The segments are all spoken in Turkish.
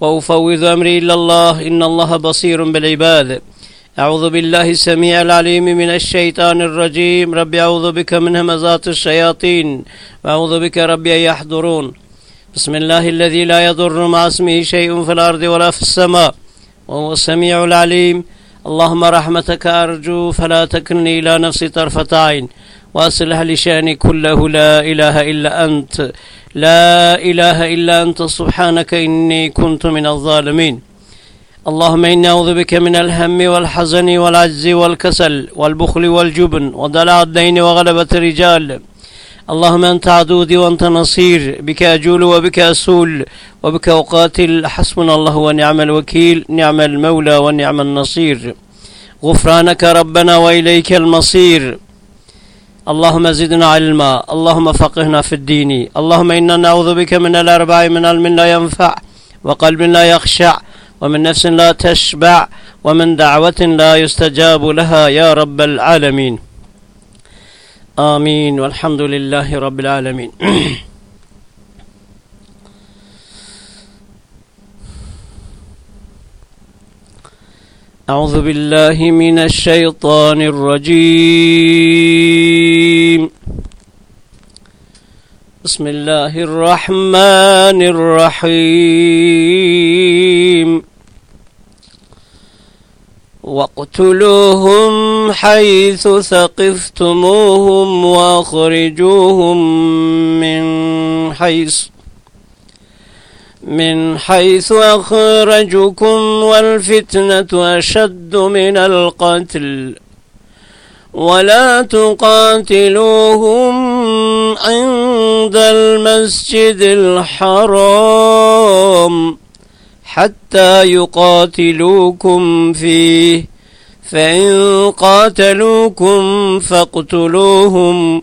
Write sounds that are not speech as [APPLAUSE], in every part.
وأفوض أمري إلى الله. إن الله بصير بالعباد. أعوذ بالله السميع العليم من الشيطان الرجيم. ربي أعوذ بك من همزات الشياطين وأعوذ بك ربي أن يحضرون. بسم الله الذي لا يضر مع اسمه شيء في الأرض ولا في السماء وهو السميع العليم. اللهم رحمتك أرجو فلا تكلني إلى نفسي طرفة عين. وأصلح لشأني كله لا إله إلا أنت لا إله إلا أنت سبحانك إني كنت من الظالمين. اللهم إني أعوذ بك من الهم والحزن والعجز والكسل والبخل والجبن ودلع الدين وغلبة الرجال. اللهم أنت عدودي وأنت نصير بك أجول وبك أسول وبك أقاتل. حسبنا الله ونعم الوكيل نعم المولى ونعم النصير. غفرانك ربنا وإليك المصير. اللهم زدنا علما اللهم فقهنا في الدين اللهم إنا نعوذ بك من الأربع من علم لا ينفع وقلب لا يخشع ومن نفس لا تشبع ومن دعوة لا يستجاب لها يا رب العالمين. آمين والحمد لله رب العالمين. [CLEARS THROAT] أعوذ بالله من الشيطان الرجيم. بسم الله الرحمن الرحيم. واقتلوهم حيث ثقفتموهم واخرجوهم من حيث من حيث أخرجكم والفتنة أشد من القتل. ولا تقاتلوهم عند المسجد الحرام حتى يقاتلوكم فيه. فإن قاتلوكم فاقتلوهم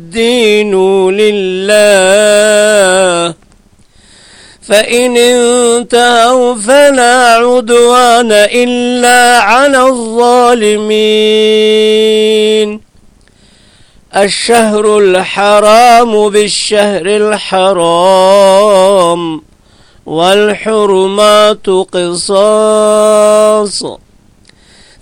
لله. فإن انتهوا فلا عدوان إلا على الظالمين. الشهر الحرام بالشهر الحرام والحرمات قصاص.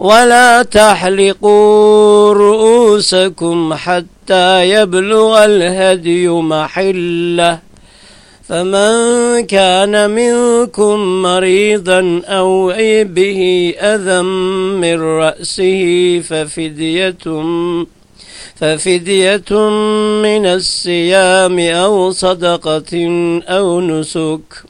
ولا تحلقوا رؤوسكم حتى يبلغ الهدي محلة. فمن كان منكم مريضا أو به أذى من رأسه ففدية ففدية من الصيام أو صدقة أو نسك.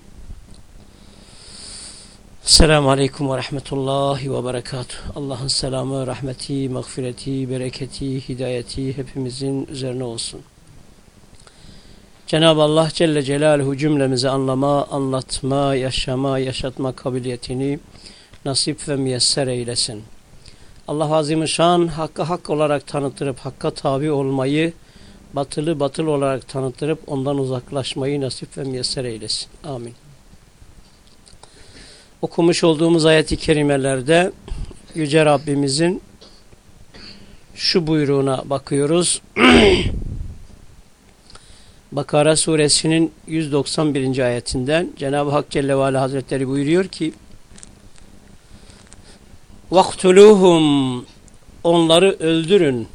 Selamun Aleyküm ve Rahmetullahi ve Berekatuhu. Allah'ın selamı, rahmeti, mağfireti, bereketi, hidayeti hepimizin üzerine olsun. Cenab-ı Allah Celle Celaluhu cümlemize anlama, anlatma, yaşama, yaşatma kabiliyetini nasip ve müyesser eylesin. Allah Azimüşşan hakkı hak olarak tanıtırıp hakka tabi olmayı, batılı batıl olarak tanıtırıp ondan uzaklaşmayı nasip ve müyesser eylesin. Amin. Okumuş olduğumuz ayet-i kerimelerde Yüce Rabbimizin şu buyruğuna bakıyoruz. [CLEARS THROAT] Bakara suresinin 191. ayetinden Cenab-ı Hak Celle ve Ala Hazretleri buyuruyor ki Vaktuluhum onları öldürün.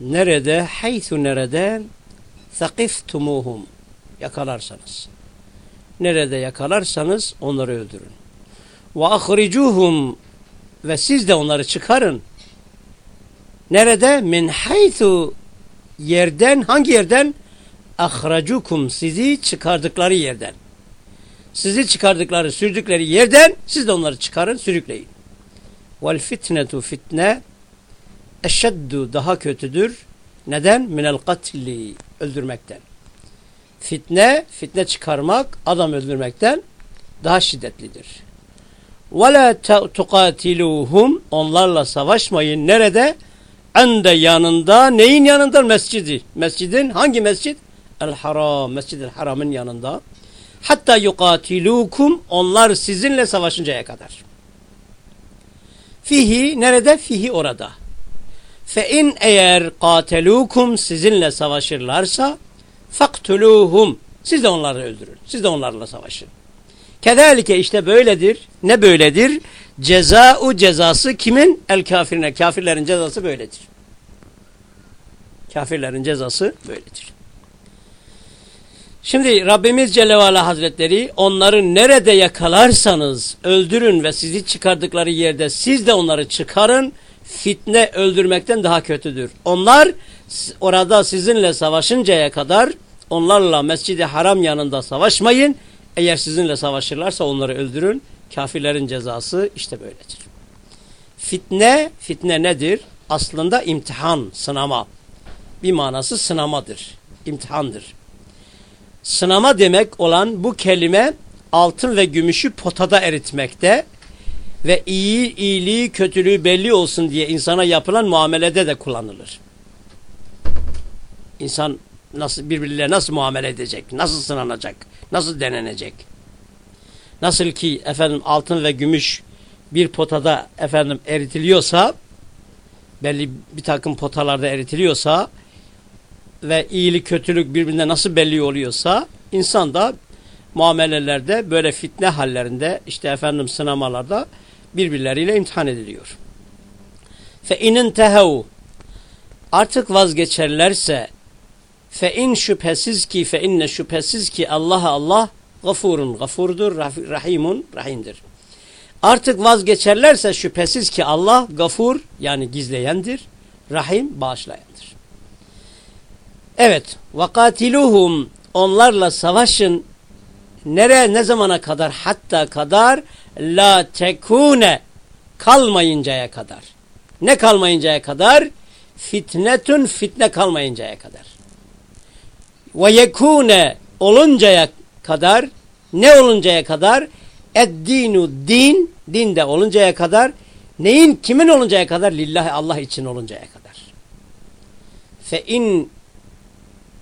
Nerede? Haythu nerede? Sakiftumuhum yakalarsanız. Nerede yakalarsanız onları öldürün. Ve ahricuhum ve siz de onları çıkarın. Nerede? Min haythu yerden hangi yerden? Ahracukum sizi çıkardıkları yerden. Sizi çıkardıkları, sürdükleri yerden siz de onları çıkarın, sürükleyin. Vel fitnetu fitne eşeddu daha kötüdür. Neden? Minel katli öldürmekten. Fitne, fitne çıkarmak, adam öldürmekten daha şiddetlidir. La tuqatiluhum onlarla savaşmayın. Nerede? Ende yanında. Neyin yanında? Mescidi. Mescidin hangi mescid? El haram. Mescid-i haramın yanında. Hatta yukatilukum onlar sizinle savaşıncaya kadar. Fihi nerede? Fihi orada. Fe in eğer katelukum sizinle savaşırlarsa faktuluhum siz de onları öldürün. Siz de onlarla savaşın. Kedalike işte böyledir. Ne böyledir? Cezau cezası kimin? El kafirine. Kafirlerin cezası böyledir. Kafirlerin cezası böyledir. Şimdi Rabbimiz Celle ve Hazretleri onları nerede yakalarsanız öldürün ve sizi çıkardıkları yerde siz de onları çıkarın. Fitne öldürmekten daha kötüdür. Onlar orada sizinle savaşıncaya kadar onlarla Mescid-i Haram yanında savaşmayın. Eğer sizinle savaşırlarsa onları öldürün. Kafirlerin cezası işte böyledir. Fitne, fitne nedir? Aslında imtihan, sınama. Bir manası sınamadır, imtihandır. Sınama demek olan bu kelime altın ve gümüşü potada eritmekte ve iyi, iyiliği, kötülüğü belli olsun diye insana yapılan muamelede de kullanılır. İnsan nasıl birbirleriyle nasıl muamele edecek, nasıl sınanacak, nasıl denenecek? Nasıl ki efendim altın ve gümüş bir potada efendim eritiliyorsa belli bir takım potalarda eritiliyorsa ve iyilik kötülük birbirine nasıl belli oluyorsa insan da muamelelerde böyle fitne hallerinde işte efendim sınamalarda birbirleriyle imtihan ediliyor. Fe inin tehev artık vazgeçerlerse fe in şüphesiz ki fe inne şüphesiz ki Allah Allah gafurun gafurdur rahimun rahimdir. Artık vazgeçerlerse şüphesiz ki Allah gafur yani gizleyendir, rahim bağışlayandır. Evet, vakatiluhum onlarla savaşın nere ne zamana kadar hatta kadar la tekune kalmayıncaya kadar. Ne kalmayıncaya kadar? Fitnetun fitne kalmayıncaya kadar. Ve yekune oluncaya kadar ne oluncaya kadar? Eddinu din, din de oluncaya kadar, neyin kimin oluncaya kadar? Lillahi Allah için oluncaya kadar. Fe in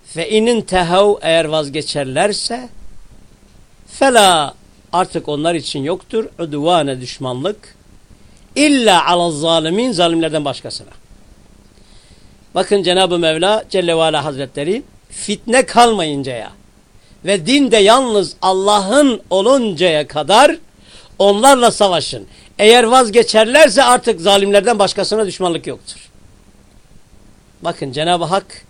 fe inin tehav eğer vazgeçerlerse fela artık onlar için yoktur udvane düşmanlık illa ala zalimin zalimlerden başkasına. Bakın Cenab-ı Mevla Celle ve Ala Hazretleri fitne kalmayıncaya ve din de yalnız Allah'ın oluncaya kadar onlarla savaşın. Eğer vazgeçerlerse artık zalimlerden başkasına düşmanlık yoktur. Bakın Cenab-ı Hak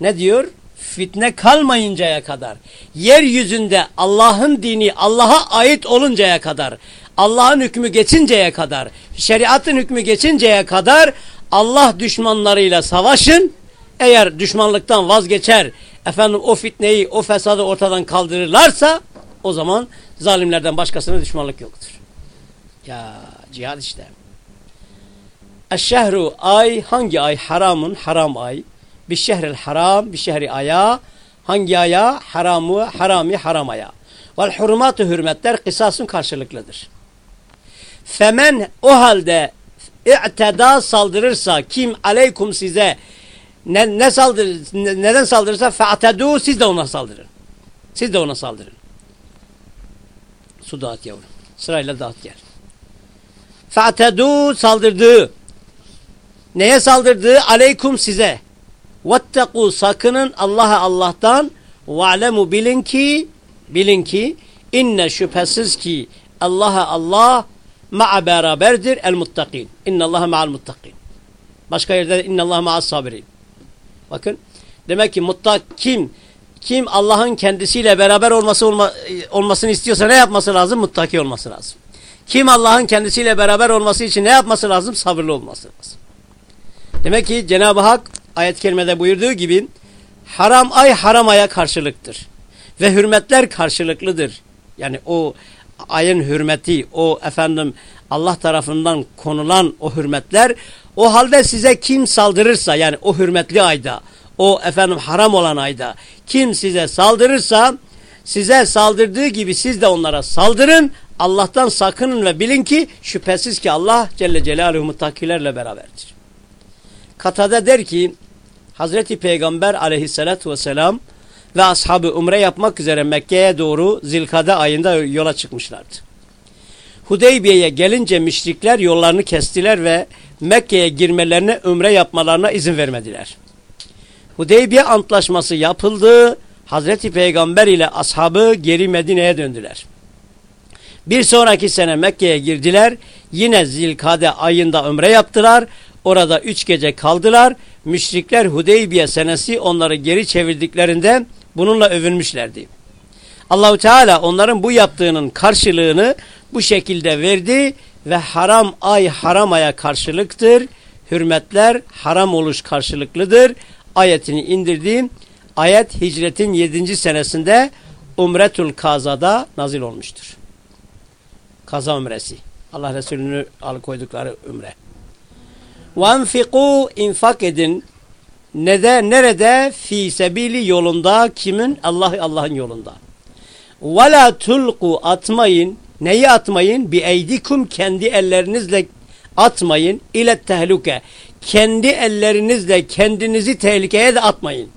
ne diyor? Fitne kalmayıncaya kadar, yeryüzünde Allah'ın dini Allah'a ait oluncaya kadar, Allah'ın hükmü geçinceye kadar, şeriatın hükmü geçinceye kadar Allah düşmanlarıyla savaşın. Eğer düşmanlıktan vazgeçer, efendim o fitneyi, o fesadı ortadan kaldırırlarsa o zaman zalimlerden başkasına düşmanlık yoktur. Ya cihad işte. Eşşehru ay hangi ay? Haramın haram ay. Bir şehril haram, bir şehri aya. Hangi aya? Haramı, harami, haram aya. Vel hurumatı hürmetler kısasın karşılıklıdır. Femen o halde i'teda saldırırsa kim aleykum size ne, ne saldır, ne, neden saldırırsa fe'tedu siz de ona saldırın. Siz de ona saldırın. Su dağıt yavrum. Sırayla dağıt gel. Fe'tedu saldırdığı. Neye saldırdığı? Aleykum size. Vettekû sakının Allah'a Allah'tan ve'lemu bilin ki bilin ki inne şüphesiz ki Allah'a Allah ma'a beraberdir el muttakin. İnne Allah'a ma'al muttakin. Başka yerde inne Allah'a ma'as sabirin. Bakın demek ki mutlak kim kim Allah'ın kendisiyle beraber olması olma, olmasını istiyorsa ne yapması lazım? Muttaki olması lazım. Kim Allah'ın kendisiyle beraber olması için ne yapması lazım? Sabırlı olması lazım. Demek ki Cenab-ı Hak ayet-i kerimede buyurduğu gibi haram ay haram aya karşılıktır. Ve hürmetler karşılıklıdır. Yani o ayın hürmeti, o efendim Allah tarafından konulan o hürmetler o halde size kim saldırırsa yani o hürmetli ayda, o efendim haram olan ayda kim size saldırırsa size saldırdığı gibi siz de onlara saldırın. Allah'tan sakının ve bilin ki şüphesiz ki Allah Celle Celaluhu muttakilerle beraberdir. Katada der ki Hazreti Peygamber aleyhissalatü vesselam ve ashabı umre yapmak üzere Mekke'ye doğru Zilkade ayında yola çıkmışlardı. Hudeybiye'ye gelince müşrikler yollarını kestiler ve Mekke'ye girmelerine, ömre yapmalarına izin vermediler. Hudeybiye antlaşması yapıldı. Hazreti Peygamber ile ashabı geri Medine'ye döndüler. Bir sonraki sene Mekke'ye girdiler. Yine Zilkade ayında ömre yaptılar. Orada üç gece kaldılar. Müşrikler Hudeybiye senesi onları geri çevirdiklerinde bununla övünmüşlerdi. Allahu Teala onların bu yaptığının karşılığını bu şekilde verdi ve haram ay haram aya karşılıktır. Hürmetler haram oluş karşılıklıdır. Ayetini indirdiğim ayet hicretin 7. senesinde Umretul Kaza'da nazil olmuştur. Kaza umresi. Allah Resulü'nü alıkoydukları umre. وَاَنْفِقُوا infak edin. Nede, nerede? Fi sebili yolunda. Kimin? Allah Allah'ın yolunda. Ve la tulku atmayın. Neyi atmayın? Bi eydikum kendi ellerinizle atmayın. ile tehluke. Kendi ellerinizle kendinizi tehlikeye de atmayın.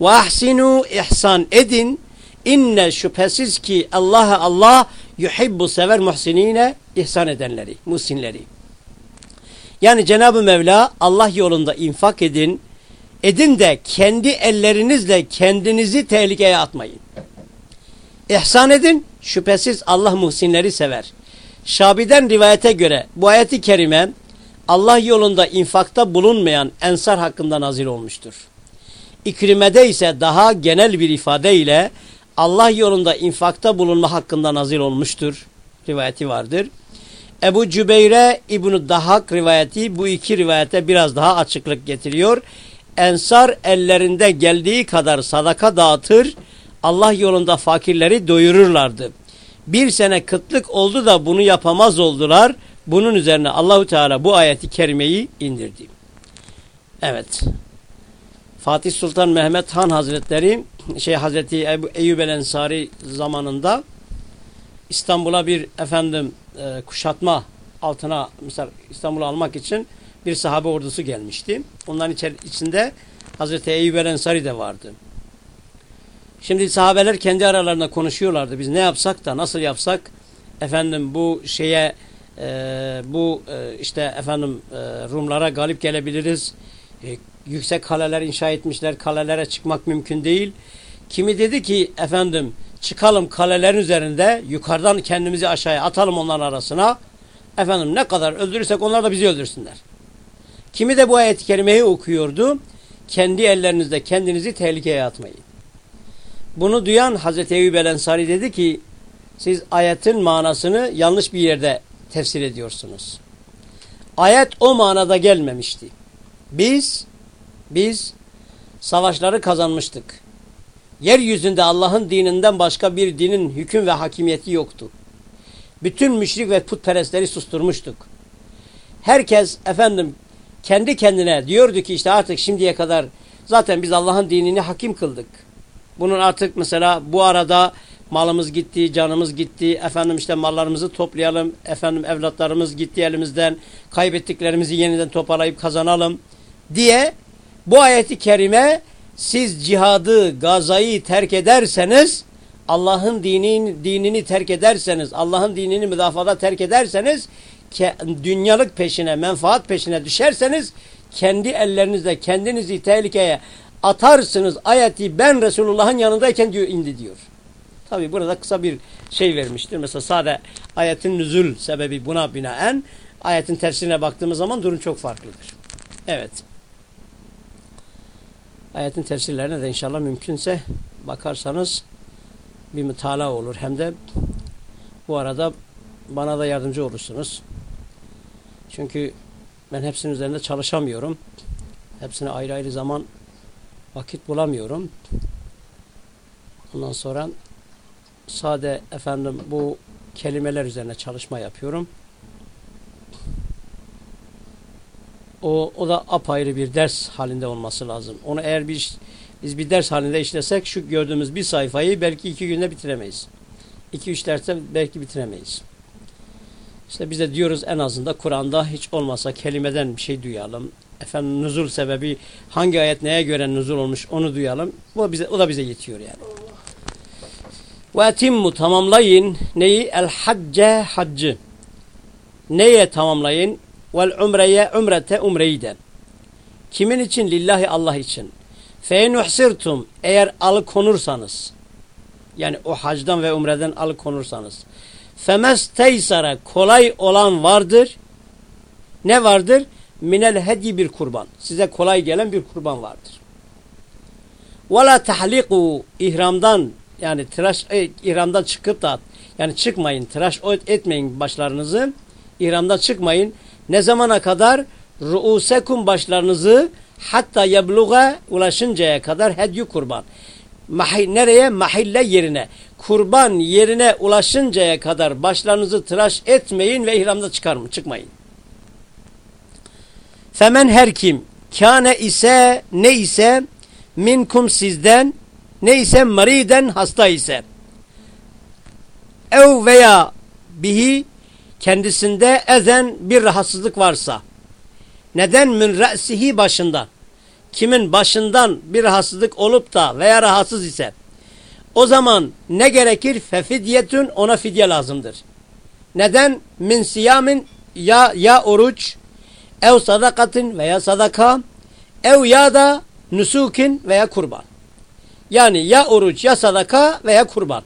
Ve ahsinu ihsan edin. İnne şüphesiz ki Allah'a Allah yuhibbu sever muhsinine ihsan edenleri, muhsinleri. Yani Cenab-ı Mevla Allah yolunda infak edin. Edin de kendi ellerinizle kendinizi tehlikeye atmayın. İhsan edin. Şüphesiz Allah muhsinleri sever. Şabi'den rivayete göre bu ayeti kerime Allah yolunda infakta bulunmayan ensar hakkında nazil olmuştur. İkrimede ise daha genel bir ifadeyle Allah yolunda infakta bulunma hakkında nazil olmuştur. Rivayeti vardır. Ebu Cübeyre İbn-i Dahak rivayeti bu iki rivayete biraz daha açıklık getiriyor. Ensar ellerinde geldiği kadar sadaka dağıtır, Allah yolunda fakirleri doyururlardı. Bir sene kıtlık oldu da bunu yapamaz oldular. Bunun üzerine Allahu Teala bu ayeti kerimeyi indirdi. Evet. Fatih Sultan Mehmet Han Hazretleri şey Hazreti Ebu, Eyyub el Ensari zamanında İstanbul'a bir efendim e, kuşatma altına mesela İstanbul'u almak için bir sahabe ordusu gelmişti. Onların içinde Hazreti Eyyub el Ensari de vardı. Şimdi sahabeler kendi aralarında konuşuyorlardı. Biz ne yapsak da nasıl yapsak efendim bu şeye e, bu e, işte efendim e, Rumlara galip gelebiliriz. E, yüksek kaleler inşa etmişler. Kalelere çıkmak mümkün değil. Kimi dedi ki efendim çıkalım kalelerin üzerinde yukarıdan kendimizi aşağıya atalım onların arasına. Efendim ne kadar öldürürsek onlar da bizi öldürsünler. Kimi de bu ayet-i kerimeyi okuyordu. Kendi ellerinizde kendinizi tehlikeye atmayın. Bunu duyan Hazreti Eyyub el Ensari dedi ki siz ayetin manasını yanlış bir yerde tefsir ediyorsunuz. Ayet o manada gelmemişti. Biz biz savaşları kazanmıştık. Yeryüzünde Allah'ın dininden başka bir dinin hüküm ve hakimiyeti yoktu. Bütün müşrik ve putperestleri susturmuştuk. Herkes efendim kendi kendine diyordu ki işte artık şimdiye kadar zaten biz Allah'ın dinini hakim kıldık. Bunun artık mesela bu arada malımız gitti, canımız gitti, efendim işte mallarımızı toplayalım, efendim evlatlarımız gitti elimizden, kaybettiklerimizi yeniden toparlayıp kazanalım diye bu ayeti kerime siz cihadı, gazayı terk ederseniz, Allah'ın dinini, dinini terk ederseniz, Allah'ın dinini müdafada terk ederseniz, dünyalık peşine, menfaat peşine düşerseniz, kendi ellerinizle kendinizi tehlikeye atarsınız ayeti ben Resulullah'ın yanındayken diyor indi diyor. Tabi burada kısa bir şey vermiştir. Mesela sade ayetin nüzul sebebi buna binaen ayetin tersine baktığımız zaman durum çok farklıdır. Evet. Ayetin tefsirlerine de inşallah mümkünse bakarsanız bir mütala olur. Hem de bu arada bana da yardımcı olursunuz. Çünkü ben hepsinin üzerinde çalışamıyorum. Hepsine ayrı ayrı zaman vakit bulamıyorum. Ondan sonra sade efendim bu kelimeler üzerine çalışma yapıyorum. O, o da apayrı bir ders halinde olması lazım. Onu eğer bir, biz bir ders halinde işlesek şu gördüğümüz bir sayfayı belki iki günde bitiremeyiz. İki üç derste belki bitiremeyiz. İşte biz de diyoruz en azından Kur'an'da hiç olmasa kelimeden bir şey duyalım. Efendim nuzul sebebi hangi ayet neye göre nuzul olmuş onu duyalım. O, bize, o da bize yetiyor yani. Ve etimmu tamamlayın neyi? El hacce haccı. Neye tamamlayın? Vel umreye umrete umreyi de. Kimin için? Lillahi Allah için. Fe nuhsirtum eğer alıkonursanız yani o hacdan ve umreden alıkonursanız femes teysara kolay olan vardır. Ne vardır? Minel hedi bir kurban. Size kolay gelen bir kurban vardır. Ve la tahliku ihramdan yani tıraş e, ihramdan çıkıp da yani çıkmayın tıraş etmeyin başlarınızı. İhramdan çıkmayın. Ne zamana kadar? Ruusekum başlarınızı hatta yebluğa ulaşıncaya kadar hedyu kurban. Mahi, nereye? Mahille yerine. Kurban yerine ulaşıncaya kadar başlarınızı tıraş etmeyin ve ihramda çıkar mı? Çıkmayın. Femen her kim kâne ise ne ise minkum sizden ne ise mariden hasta ise ev veya bihi kendisinde ezen bir rahatsızlık varsa neden min re'sihi başından kimin başından bir rahatsızlık olup da veya rahatsız ise o zaman ne gerekir? Fefidyetün ona fidye lazımdır. Neden? Min siyamin ya ya oruç ev sadakatin veya sadaka ev ya da nusukin veya kurban. Yani ya oruç ya sadaka veya kurban.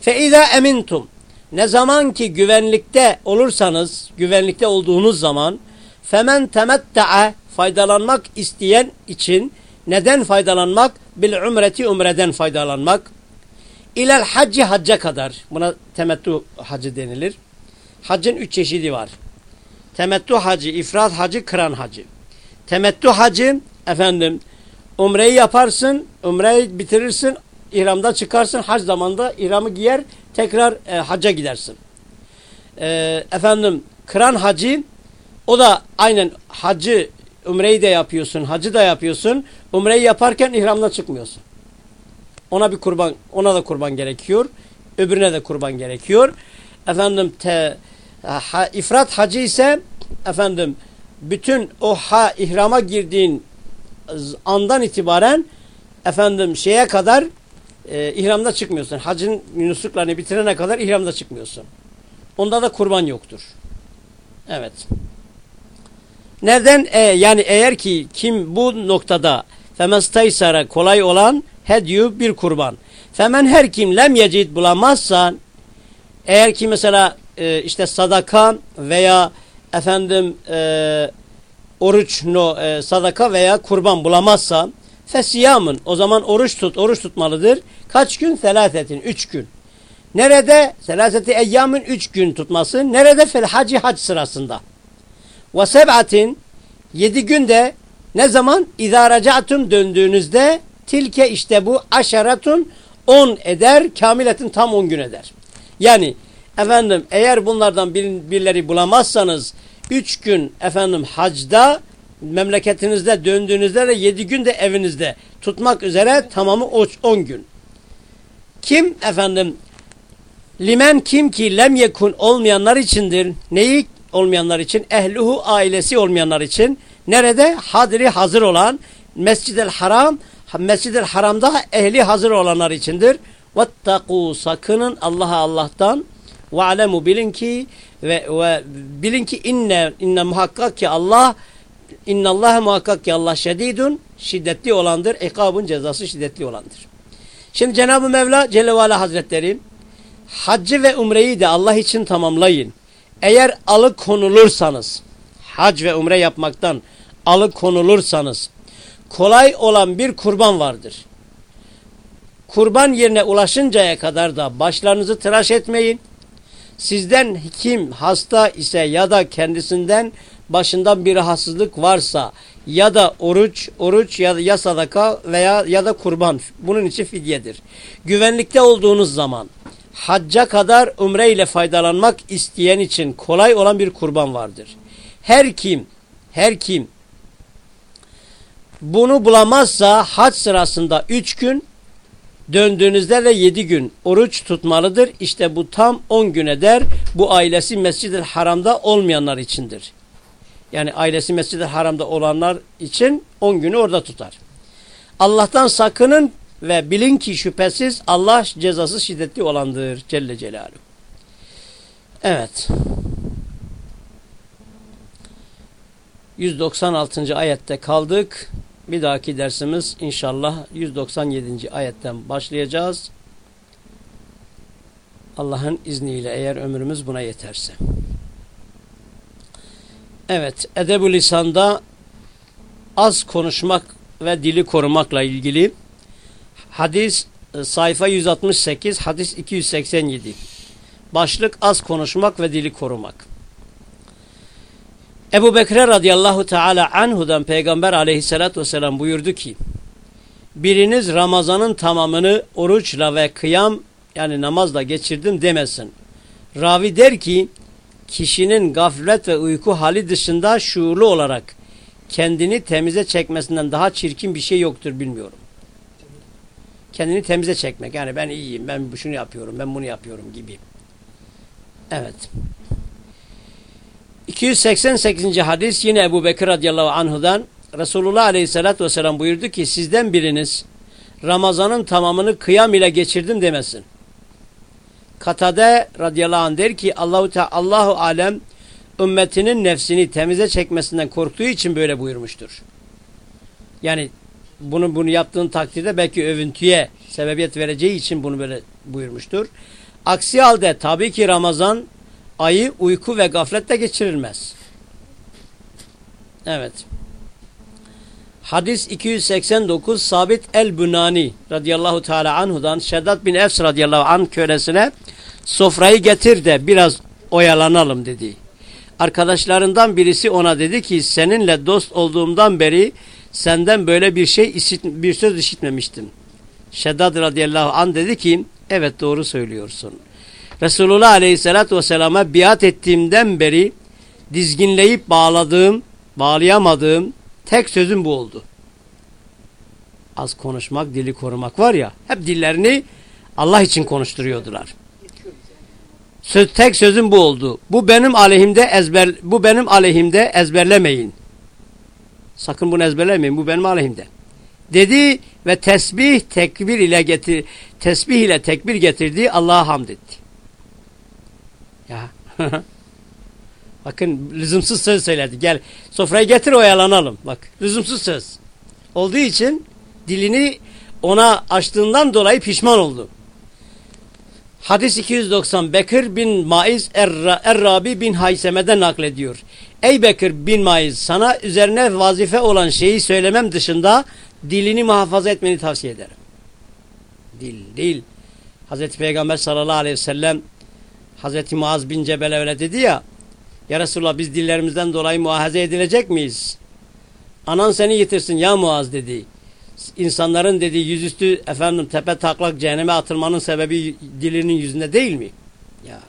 Fe izâ emintum ne zaman ki güvenlikte olursanız, güvenlikte olduğunuz zaman femen temetta'a faydalanmak isteyen için neden faydalanmak? Bil umreti umreden faydalanmak. İlel hacci hacca kadar. Buna temettu hacı denilir. Haccın üç çeşidi var. Temettu hacı, ifrat hacı, kıran hacı. Temettu hacı efendim umreyi yaparsın, umreyi bitirirsin, ihramda çıkarsın, hac zamanında ihramı giyer, tekrar e, hacca gidersin. E, efendim kıran hacı o da aynen hacı umreyi de yapıyorsun, hacı da yapıyorsun. Umreyi yaparken ihramdan çıkmıyorsun. Ona bir kurban, ona da kurban gerekiyor. Öbürüne de kurban gerekiyor. Efendim te, ha, ifrat hacı ise efendim bütün o ha ihrama girdiğin andan itibaren efendim şeye kadar e, ihramda çıkmıyorsun. Hacın nusuklarını bitirene kadar ihramda çıkmıyorsun. Onda da kurban yoktur. Evet. Nereden? E, yani eğer ki kim bu noktada femestaysara kolay olan hedyu bir kurban. Femen her kim lem yecid bulamazsan eğer ki mesela e, işte sadaka veya efendim e, oruç no, e, sadaka veya kurban bulamazsa fesiyamın o zaman oruç tut oruç tutmalıdır. Kaç gün? Selasetin. Üç gün. Nerede? Selaseti eyyamın üç gün tutması. Nerede? Fel hacı hac sırasında. Ve seb'atin yedi günde ne zaman? İzâ racatum döndüğünüzde tilke işte bu aşaratun on eder. Kamiletin tam on gün eder. Yani efendim eğer bunlardan bir, birileri bulamazsanız üç gün efendim hacda memleketinizde döndüğünüzde de yedi günde evinizde tutmak üzere tamamı on gün. Kim efendim limen kim ki lem yekun olmayanlar içindir. Neyi olmayanlar için? Ehluhu ailesi olmayanlar için. Nerede? Hadri hazır olan Mescid-el Haram Mescid-el Haram'da ehli hazır olanlar içindir. Vettaku sakının Allah'a Allah'tan ve alemu bilin ki ve, ve bilin ki inne inne muhakkak ki Allah inna Allah muhakkak ki Allah şedidun şiddetli olandır. İkabın cezası şiddetli olandır. Şimdi Cenab-ı Mevla Celle ve Ala Hazretleri haccı ve umreyi de Allah için tamamlayın. Eğer alıkonulursanız hac ve umre yapmaktan alıkonulursanız kolay olan bir kurban vardır. Kurban yerine ulaşıncaya kadar da başlarınızı tıraş etmeyin. Sizden kim hasta ise ya da kendisinden başından bir rahatsızlık varsa ya da oruç, oruç ya, ya sadaka veya ya da kurban bunun için fidyedir. Güvenlikte olduğunuz zaman hacca kadar umre ile faydalanmak isteyen için kolay olan bir kurban vardır. Her kim, her kim bunu bulamazsa hac sırasında üç gün döndüğünüzde de yedi gün oruç tutmalıdır. İşte bu tam on gün eder. Bu ailesi Mescid-i Haram'da olmayanlar içindir. Yani ailesi Mescid-i Haram'da olanlar için on günü orada tutar. Allah'tan sakının ve bilin ki şüphesiz Allah cezası şiddetli olandır Celle Celaluhu. Evet. 196. ayette kaldık. Bir dahaki dersimiz inşallah 197. ayetten başlayacağız. Allah'ın izniyle eğer ömrümüz buna yeterse. Evet, edeb-ü lisanda az konuşmak ve dili korumakla ilgili Hadis e, sayfa 168, hadis 287. Başlık az konuşmak ve dili korumak. Ebu Bekre radıyallahu teala anhudan Peygamber aleyhissalatü vesselam buyurdu ki biriniz Ramazan'ın tamamını oruçla ve kıyam yani namazla geçirdim demesin. Ravi der ki kişinin gaflet ve uyku hali dışında şuurlu olarak kendini temize çekmesinden daha çirkin bir şey yoktur bilmiyorum. Kendini temize çekmek yani ben iyiyim ben şunu yapıyorum ben bunu yapıyorum gibi. Evet. 288. hadis yine Ebu Bekir radıyallahu anhudan Resulullah aleyhissalatü vesselam buyurdu ki sizden biriniz Ramazan'ın tamamını kıyam ile geçirdim demesin. Katade radıyallahu anh der ki Allahu Teala Allahu alem ümmetinin nefsini temize çekmesinden korktuğu için böyle buyurmuştur. Yani bunu bunu yaptığın takdirde belki övüntüye sebebiyet vereceği için bunu böyle buyurmuştur. Aksi halde tabii ki Ramazan ayı uyku ve gaflette geçirilmez. Evet. Hadis 289 Sabit el-Bunani radıyallahu teala anhudan Şeddat bin Efs radıyallahu anh kölesine sofrayı getir de biraz oyalanalım dedi. Arkadaşlarından birisi ona dedi ki seninle dost olduğumdan beri senden böyle bir şey bir söz işitmemiştim. Şeddat radıyallahu anh dedi ki evet doğru söylüyorsun. Resulullah aleyhissalatü vesselama biat ettiğimden beri dizginleyip bağladığım, bağlayamadığım tek sözüm bu oldu. Az konuşmak, dili korumak var ya, hep dillerini Allah için konuşturuyordular. Söz, tek sözüm bu oldu. Bu benim aleyhimde ezber bu benim aleyhimde ezberlemeyin. Sakın bunu ezberlemeyin. Bu benim aleyhimde. Dedi ve tesbih tekbir ile getir tesbih ile tekbir getirdi. Allah'a hamd etti. Ya. [LAUGHS] Bakın lüzumsuz söz söyledi. Gel sofrayı getir oyalanalım. Bak lüzumsuz söz. Olduğu için dilini ona açtığından dolayı pişman oldu. Hadis 290 Bekir bin Maiz Errabi bin Hayseme'den naklediyor. Ey Bekir bin Maiz sana üzerine vazife olan şeyi söylemem dışında dilini muhafaza etmeni tavsiye ederim. Dil, dil. Hazreti Peygamber sallallahu aleyhi ve sellem Hazreti Muaz bin Cebel'e öyle dedi ya Ya Resulallah biz dillerimizden dolayı muahaze edilecek miyiz? Anan seni yitirsin ya Muaz dedi insanların dediği yüzüstü efendim tepe taklak cehenneme atılmanın sebebi dilinin yüzünde değil mi? Ya.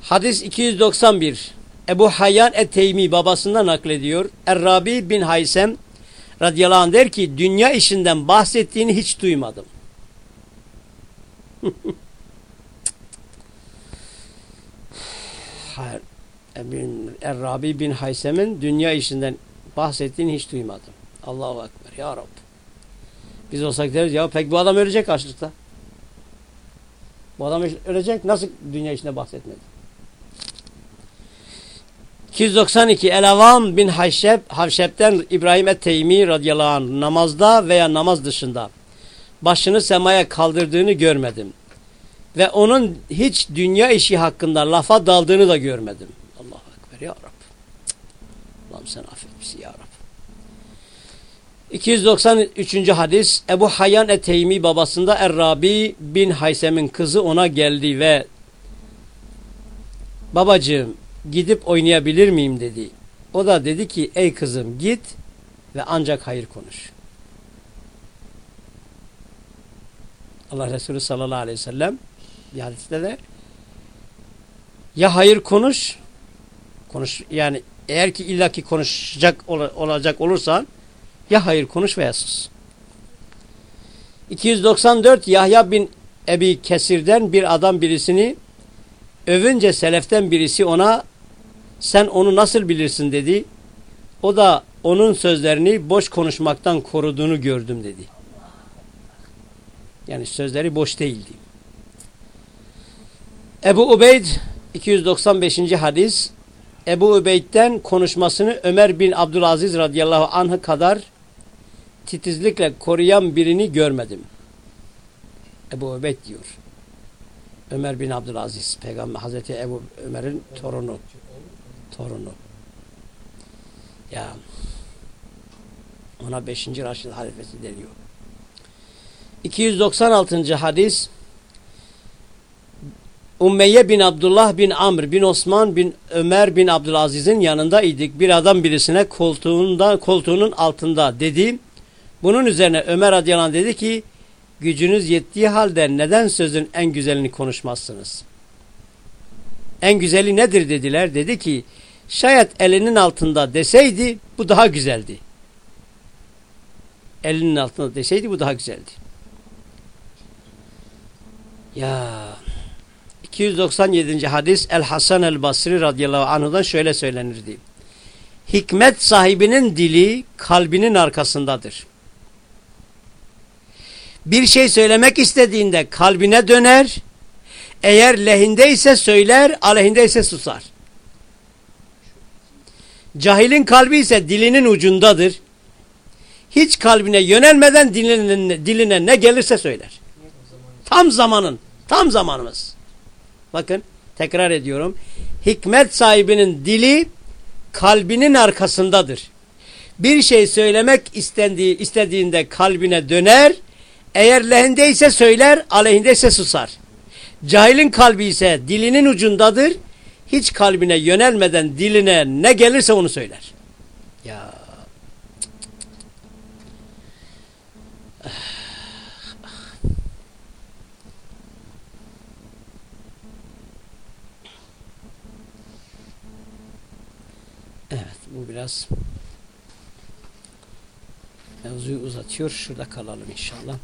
Hadis 291 Ebu Hayyan et-Teymi babasından naklediyor. Errabi bin Haysem radıyallahu anh der ki dünya işinden bahsettiğini hiç duymadım. [LAUGHS] Hayır. Errabi bin Haysem'in dünya işinden bahsettiğini hiç duymadım. Allahu Ekber ya Rab. Biz olsak deriz ya pek bu adam ölecek açlıkta. Bu adam ölecek nasıl dünya içinde bahsetmedi. 292 Elavam bin Hayşeb Havşeb'den İbrahim et-Teymi radıyallahu anh namazda veya namaz dışında başını semaya kaldırdığını görmedim. Ve onun hiç dünya işi hakkında lafa daldığını da görmedim. Allahu Ekber ya Rab. Allah'ım sen affet bizi ya Rab. 293. hadis Ebu Hayyan Eteymi babasında Errabi bin Haysem'in kızı ona geldi ve babacığım gidip oynayabilir miyim dedi. O da dedi ki ey kızım git ve ancak hayır konuş. Allah Resulü sallallahu aleyhi ve sellem bir hadiste de ya hayır konuş konuş yani eğer ki illaki konuşacak olacak olursan ya hayır konuş veya sus. 294 Yahya bin Ebi Kesir'den bir adam birisini övünce seleften birisi ona sen onu nasıl bilirsin dedi. O da onun sözlerini boş konuşmaktan koruduğunu gördüm dedi. Yani sözleri boş değildi. Ebu Ubeyd 295. hadis Ebu Ubeyd'den konuşmasını Ömer bin Abdülaziz radıyallahu anh'ı kadar titizlikle koruyan birini görmedim. Ebu Ubeyd diyor. Ömer bin Abdülaziz, Peygamber Hazreti Ebu Ömer'in torunu. Torunu. Ya ona 5. Raşid halifesi deniyor. 296. hadis Ummeyye bin Abdullah bin Amr bin Osman bin Ömer bin Abdülaziz'in yanındaydık. Bir adam birisine koltuğunda, koltuğunun altında dedi. Bunun üzerine Ömer radıyallahu dedi ki gücünüz yettiği halde neden sözün en güzelini konuşmazsınız? En güzeli nedir dediler. Dedi ki şayet elinin altında deseydi bu daha güzeldi. Elinin altında deseydi bu daha güzeldi. Ya 297. hadis El Hasan el Basri radıyallahu anhudan şöyle söylenirdi. Hikmet sahibinin dili kalbinin arkasındadır. Bir şey söylemek istediğinde kalbine döner. Eğer lehinde ise söyler, aleyhinde ise susar. Cahilin kalbi ise dilinin ucundadır. Hiç kalbine yönelmeden diline, diline ne gelirse söyler. Tam zamanın, tam zamanımız. Bakın tekrar ediyorum. Hikmet sahibinin dili kalbinin arkasındadır. Bir şey söylemek istendiği, istediğinde kalbine döner. Eğer lehinde ise söyler, aleyhinde ise susar. Cahilin kalbi ise dilinin ucundadır. Hiç kalbine yönelmeden diline ne gelirse onu söyler. Ya Bu biraz mevzuyu uzatıyor. Şurada kalalım inşallah.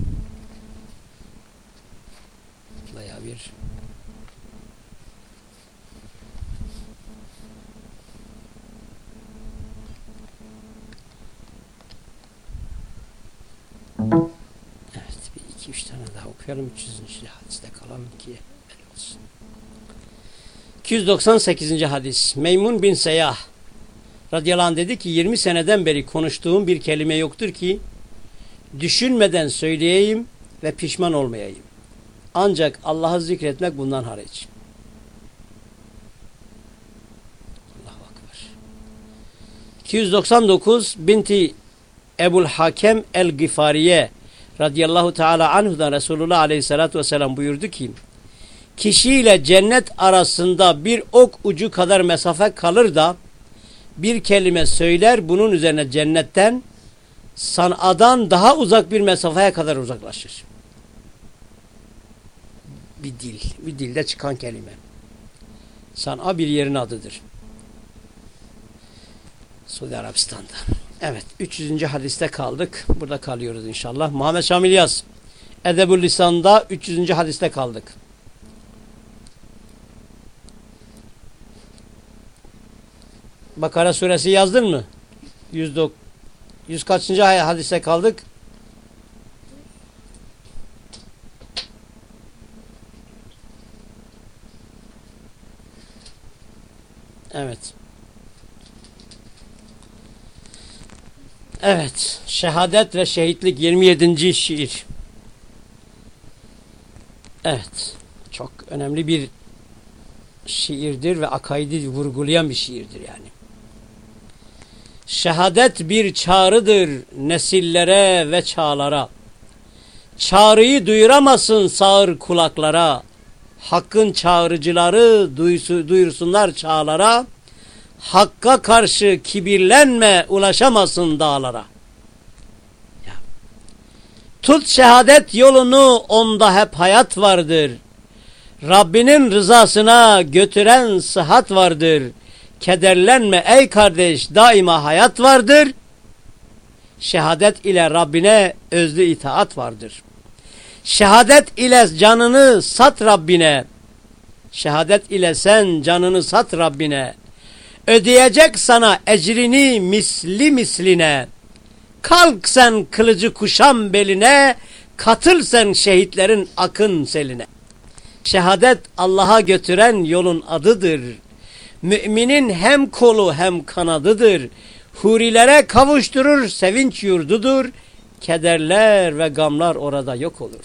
Baya bir Evet bir iki üç tane daha okuyalım. 300. hadiste kalalım ki 298. hadis Meymun bin Seyyah radıyallahu anh dedi ki 20 seneden beri konuştuğum bir kelime yoktur ki düşünmeden söyleyeyim ve pişman olmayayım. Ancak Allah'ı zikretmek bundan hariç. Allahu Akbar. 299 binti Ebul Hakem el-Gifariye radıyallahu teala anhudan Resulullah aleyhissalatu vesselam buyurdu ki kişiyle cennet arasında bir ok ucu kadar mesafe kalır da bir kelime söyler bunun üzerine cennetten sanadan daha uzak bir mesafeye kadar uzaklaşır. Bir dil, bir dilde çıkan kelime. Sana bir yerin adıdır. Suudi Arabistan'da. Evet, 300. hadiste kaldık. Burada kalıyoruz inşallah. Muhammed Şamil Yaz. Edebül Lisan'da 300. hadiste kaldık. Bakara suresi yazdın mı? 109 100 kaçıncı hadise kaldık? Evet. Evet. Şehadet ve şehitlik 27. şiir. Evet. Çok önemli bir şiirdir ve akaidi vurgulayan bir şiirdir yani. Şehadet bir çağrıdır nesillere ve çağlara. Çağrıyı duyuramasın sağır kulaklara. Hakkın çağrıcıları duysu, duyursunlar çağlara. Hakka karşı kibirlenme ulaşamasın dağlara. Tut şehadet yolunu onda hep hayat vardır. Rabbinin rızasına götüren sıhhat vardır.'' Kederlenme ey kardeş daima hayat vardır. Şehadet ile Rabbine özlü itaat vardır. Şehadet ile canını sat Rabbine. Şehadet ile sen canını sat Rabbine. Ödeyecek sana ecrini misli misline. Kalk sen kılıcı kuşam beline, katıl sen şehitlerin akın seline. Şehadet Allah'a götüren yolun adıdır. Müminin hem kolu hem kanadıdır. Hurilere kavuşturur, sevinç yurdudur. Kederler ve gamlar orada yok olur.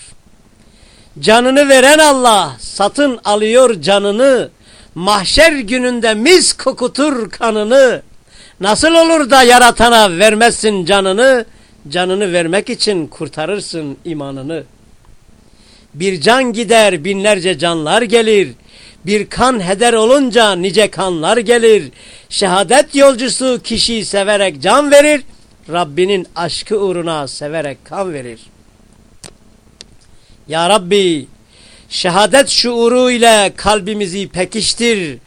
Canını veren Allah satın alıyor canını. Mahşer gününde mis kokutur kanını. Nasıl olur da yaratana vermezsin canını? Canını vermek için kurtarırsın imanını. Bir can gider binlerce canlar gelir. Bir kan heder olunca nice kanlar gelir. Şehadet yolcusu kişi severek can verir. Rabbinin aşkı uğruna severek kan verir. Ya Rabbi şehadet şuuru ile kalbimizi pekiştir.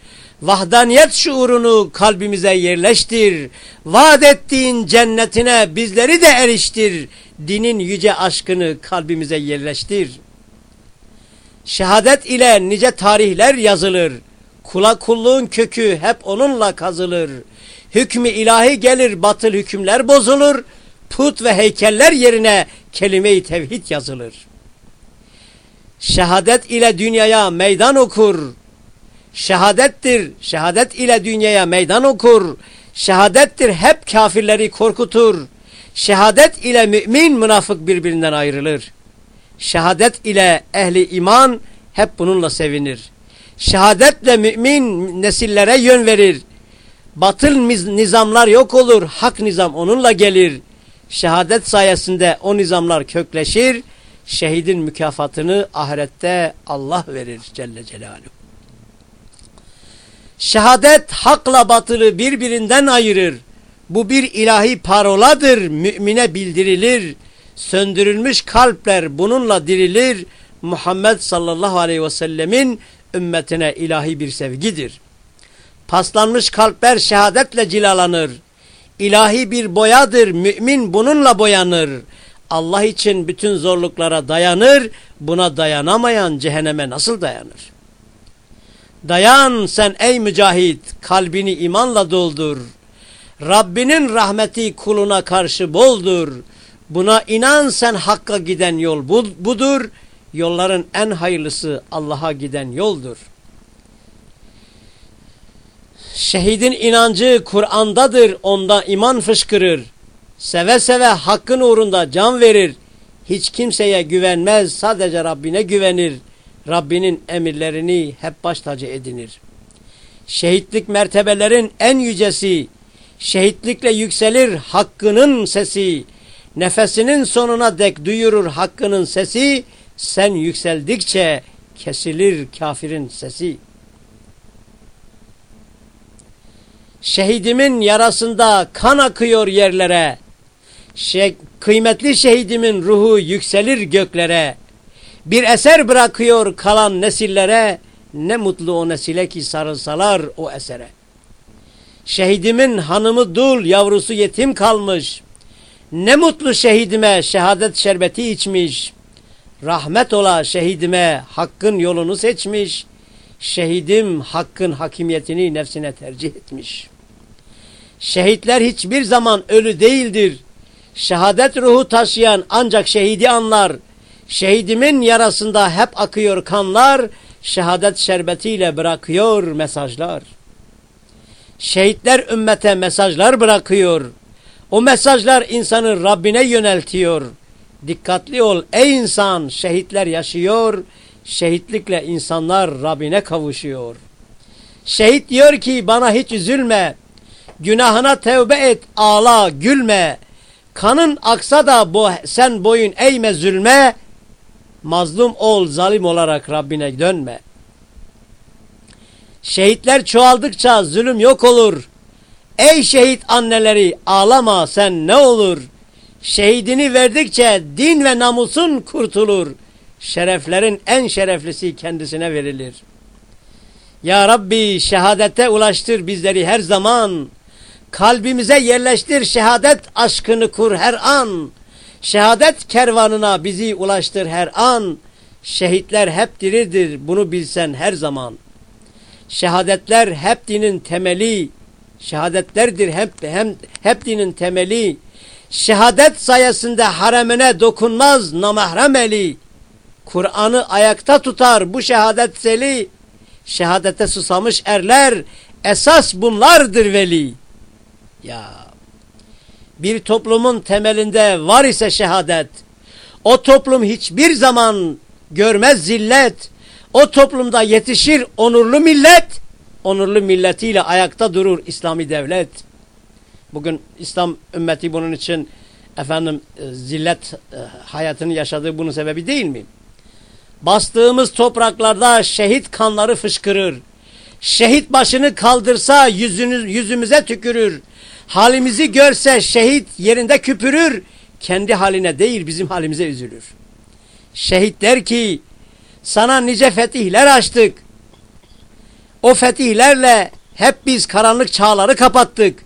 Vahdaniyet şuurunu kalbimize yerleştir. Vaat ettiğin cennetine bizleri de eriştir. Dinin yüce aşkını kalbimize yerleştir. Şehadet ile nice tarihler yazılır. Kula kulluğun kökü hep onunla kazılır. Hükmü ilahi gelir batıl hükümler bozulur. Put ve heykeller yerine kelime-i tevhid yazılır. Şehadet ile dünyaya meydan okur. Şehadettir, şehadet ile dünyaya meydan okur. Şehadettir hep kafirleri korkutur. Şehadet ile mümin münafık birbirinden ayrılır. Şehadet ile ehli iman hep bununla sevinir. Şehadetle mümin nesillere yön verir. Batıl nizamlar yok olur, hak nizam onunla gelir. Şehadet sayesinde o nizamlar kökleşir. Şehidin mükafatını ahirette Allah verir Celle Celaluhu. Şehadet hakla batılı birbirinden ayırır. Bu bir ilahi paroladır, mümine bildirilir. Söndürülmüş kalpler bununla dirilir. Muhammed sallallahu aleyhi ve sellemin ümmetine ilahi bir sevgidir. Paslanmış kalpler şehadetle cilalanır. İlahi bir boyadır, mümin bununla boyanır. Allah için bütün zorluklara dayanır, buna dayanamayan cehenneme nasıl dayanır? Dayan sen ey mücahit, kalbini imanla doldur. Rabbinin rahmeti kuluna karşı boldur. Buna inan sen hakka giden yol budur. Yolların en hayırlısı Allah'a giden yoldur. Şehidin inancı Kur'an'dadır, onda iman fışkırır. Seve seve hakkın uğrunda can verir. Hiç kimseye güvenmez, sadece Rabbine güvenir. Rabbinin emirlerini hep baş tacı edinir. Şehitlik mertebelerin en yücesi, şehitlikle yükselir hakkının sesi, nefesinin sonuna dek duyurur hakkının sesi, sen yükseldikçe kesilir kafirin sesi. Şehidimin yarasında kan akıyor yerlere, Şe kıymetli şehidimin ruhu yükselir göklere, bir eser bırakıyor kalan nesillere, ne mutlu o nesile ki sarılsalar o esere. Şehidimin hanımı dul, yavrusu yetim kalmış. Ne mutlu şehidime şehadet şerbeti içmiş. Rahmet ola şehidime hakkın yolunu seçmiş. Şehidim hakkın hakimiyetini nefsine tercih etmiş. Şehitler hiçbir zaman ölü değildir. Şehadet ruhu taşıyan ancak şehidi anlar. Şehidimin yarasında hep akıyor kanlar, şehadet şerbetiyle bırakıyor mesajlar. Şehitler ümmete mesajlar bırakıyor. O mesajlar insanı Rabbine yöneltiyor. Dikkatli ol ey insan, şehitler yaşıyor, şehitlikle insanlar Rabbine kavuşuyor. Şehit diyor ki bana hiç üzülme, günahına tevbe et, ağla, gülme. Kanın aksa da bu, sen boyun eğme zulme, mazlum ol, zalim olarak Rabbine dönme. Şehitler çoğaldıkça zulüm yok olur. Ey şehit anneleri ağlama sen ne olur. Şehidini verdikçe din ve namusun kurtulur. Şereflerin en şereflisi kendisine verilir. Ya Rabbi şehadete ulaştır bizleri her zaman. Kalbimize yerleştir şehadet aşkını kur her an. Şehadet kervanına bizi ulaştır her an. Şehitler hep diridir bunu bilsen her zaman. Şehadetler hep dinin temeli. Şehadetlerdir hep, hem, hep dinin temeli. Şehadet sayesinde haremine dokunmaz namahrem eli. Kur'an'ı ayakta tutar bu şehadet seli. Şehadete susamış erler esas bunlardır veli. Ya bir toplumun temelinde var ise şehadet, o toplum hiçbir zaman görmez zillet, o toplumda yetişir onurlu millet, onurlu milletiyle ayakta durur İslami devlet. Bugün İslam ümmeti bunun için efendim e, zillet e, hayatını yaşadığı bunun sebebi değil mi? Bastığımız topraklarda şehit kanları fışkırır. Şehit başını kaldırsa yüzünü, yüzümüze tükürür. Halimizi görse şehit yerinde küpürür. Kendi haline değil bizim halimize üzülür. Şehit der ki sana nice fetihler açtık. O fetihlerle hep biz karanlık çağları kapattık.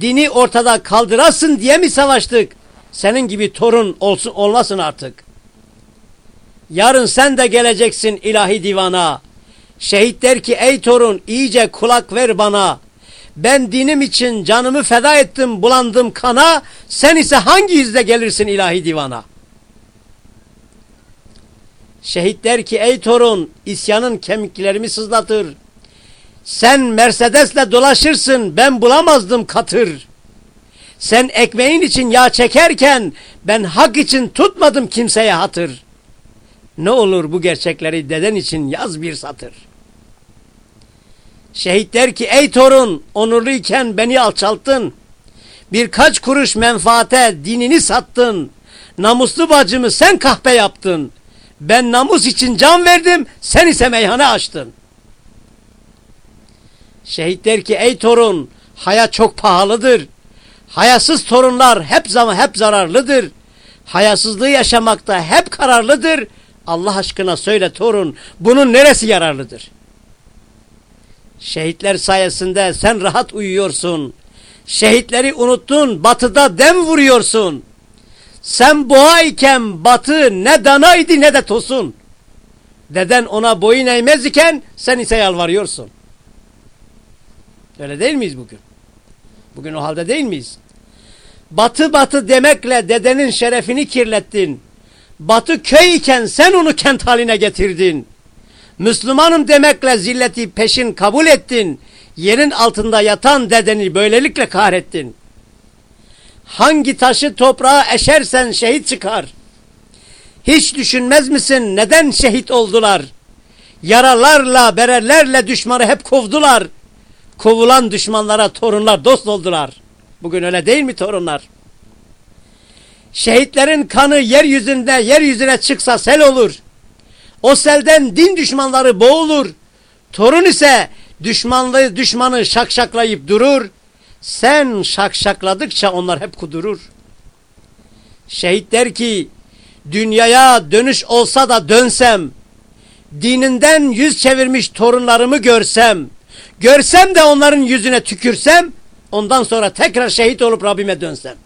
Dini ortada kaldırasın diye mi savaştık? Senin gibi torun olsun olmasın artık. Yarın sen de geleceksin ilahi divana. Şehit der ki ey torun iyice kulak ver bana. Ben dinim için canımı feda ettim bulandım kana. Sen ise hangi yüzde gelirsin ilahi divana? Şehit der ki ey torun isyanın kemiklerimi sızlatır. Sen Mercedes'le dolaşırsın ben bulamazdım katır. Sen ekmeğin için yağ çekerken ben hak için tutmadım kimseye hatır. Ne olur bu gerçekleri deden için yaz bir satır. Şehit der ki ey torun onurluyken beni alçalttın. Birkaç kuruş menfaate dinini sattın. Namuslu bacımı sen kahpe yaptın. Ben namus için can verdim sen ise meyhane açtın. Şehit der ki ey torun haya çok pahalıdır. Hayasız torunlar hep zaman hep zararlıdır. Hayasızlığı yaşamakta hep kararlıdır. Allah aşkına söyle torun bunun neresi yararlıdır? Şehitler sayesinde sen rahat uyuyorsun. Şehitleri unuttun batıda dem vuruyorsun. Sen boğa iken batı ne danaydı ne de tosun. Deden ona boyun eğmez iken sen ise yalvarıyorsun. Öyle değil miyiz bugün? Bugün o halde değil miyiz? Batı batı demekle dedenin şerefini kirlettin. Batı köy iken sen onu kent haline getirdin. Müslümanım demekle zilleti peşin kabul ettin. Yerin altında yatan dedeni böylelikle kahrettin. Hangi taşı toprağa eşersen şehit çıkar. Hiç düşünmez misin neden şehit oldular? Yaralarla, bererlerle düşmanı hep kovdular. Kovulan düşmanlara torunlar dost oldular. Bugün öyle değil mi torunlar? Şehitlerin kanı yeryüzünde, yeryüzüne çıksa sel olur. O selden din düşmanları boğulur. Torun ise düşmanlığı düşmanı şakşaklayıp durur. Sen şakşakladıkça onlar hep kudurur. Şehit der ki dünyaya dönüş olsa da dönsem, dininden yüz çevirmiş torunlarımı görsem, görsem de onların yüzüne tükürsem, ondan sonra tekrar şehit olup Rabbime dönsem.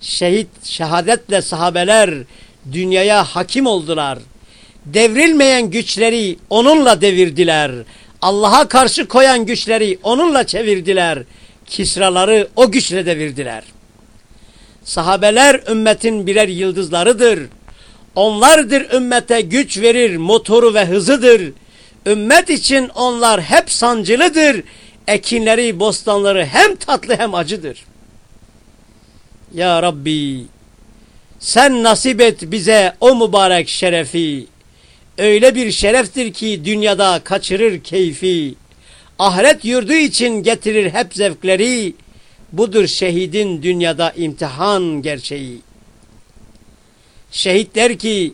Şehit, şehadetle sahabeler dünyaya hakim oldular. Devrilmeyen güçleri onunla devirdiler. Allah'a karşı koyan güçleri onunla çevirdiler. Kisraları o güçle devirdiler. Sahabeler ümmetin birer yıldızlarıdır. Onlardır ümmete güç verir, motoru ve hızıdır. Ümmet için onlar hep sancılıdır. Ekinleri, bostanları hem tatlı hem acıdır. Ya Rabbi sen nasip et bize o mübarek şerefi. Öyle bir şereftir ki dünyada kaçırır keyfi. Ahiret yurdu için getirir hep zevkleri. Budur şehidin dünyada imtihan gerçeği. Şehit der ki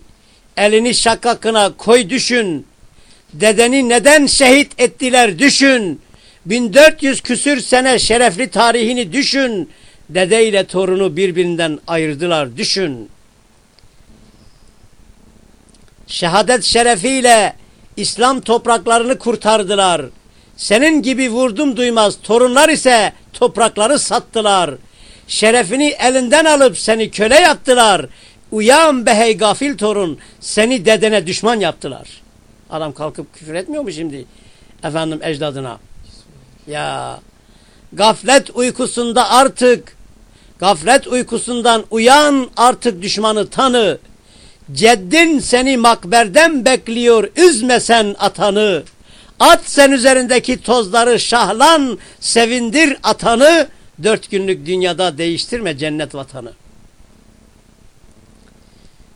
elini şakakına koy düşün. Dedeni neden şehit ettiler düşün. 1400 küsür sene şerefli tarihini düşün. Dede ile torunu birbirinden ayırdılar düşün. Şehadet şerefiyle İslam topraklarını kurtardılar. Senin gibi vurdum duymaz torunlar ise toprakları sattılar. Şerefini elinden alıp seni köle yaptılar. Uyan be hey gafil torun seni dedene düşman yaptılar. Adam kalkıp küfür etmiyor mu şimdi? Efendim ecdadına. Ya gaflet uykusunda artık Gaflet uykusundan uyan artık düşmanı tanı. Ceddin seni makberden bekliyor üzmesen atanı. At sen üzerindeki tozları şahlan sevindir atanı. Dört günlük dünyada değiştirme cennet vatanı.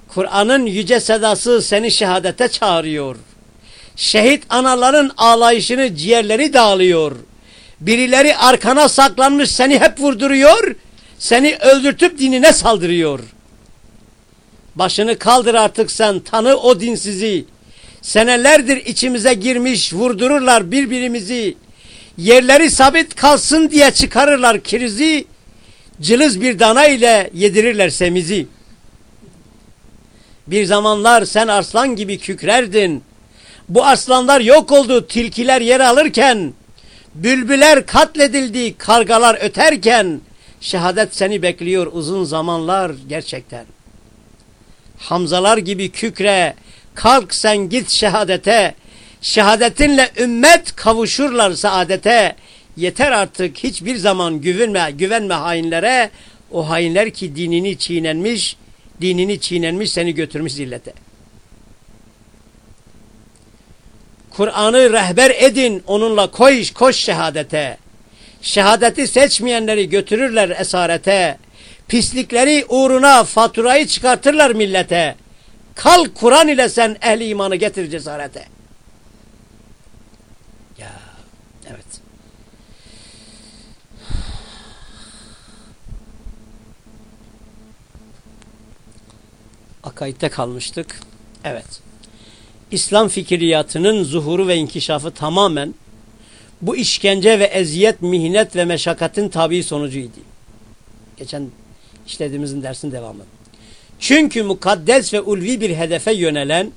Kur'an'ın yüce sedası seni şehadete çağırıyor. Şehit anaların ağlayışını ciğerleri dağılıyor. Birileri arkana saklanmış seni hep vurduruyor. Seni öldürtüp dinine saldırıyor. Başını kaldır artık sen tanı o dinsizi. Senelerdir içimize girmiş vurdururlar birbirimizi. Yerleri sabit kalsın diye çıkarırlar kirizi. Cılız bir dana ile yedirirler semizi. Bir zamanlar sen arslan gibi kükrerdin. Bu aslanlar yok oldu tilkiler yer alırken. Bülbüler katledildi kargalar öterken. Şehadet seni bekliyor uzun zamanlar gerçekten. Hamzalar gibi kükre, kalk sen git şehadete. Şehadetinle ümmet kavuşurlar saadete. Yeter artık hiçbir zaman güvenme, güvenme hainlere. O hainler ki dinini çiğnenmiş, dinini çiğnenmiş seni götürmüş zillete. Kur'an'ı rehber edin, onunla koş, koş şehadete. Şehadeti seçmeyenleri götürürler esarete. Pislikleri uğruna faturayı çıkartırlar millete. Kal Kur'an ile sen ehli imanı getir cesarete. Ya evet. Akaid'de kalmıştık. Evet. İslam fikriyatının zuhuru ve inkişafı tamamen bu işkence ve eziyet, mihnet ve meşakkatin tabi sonucuydu. Geçen işlediğimizin dersin devamı. Çünkü mukaddes ve ulvi bir hedefe yönelen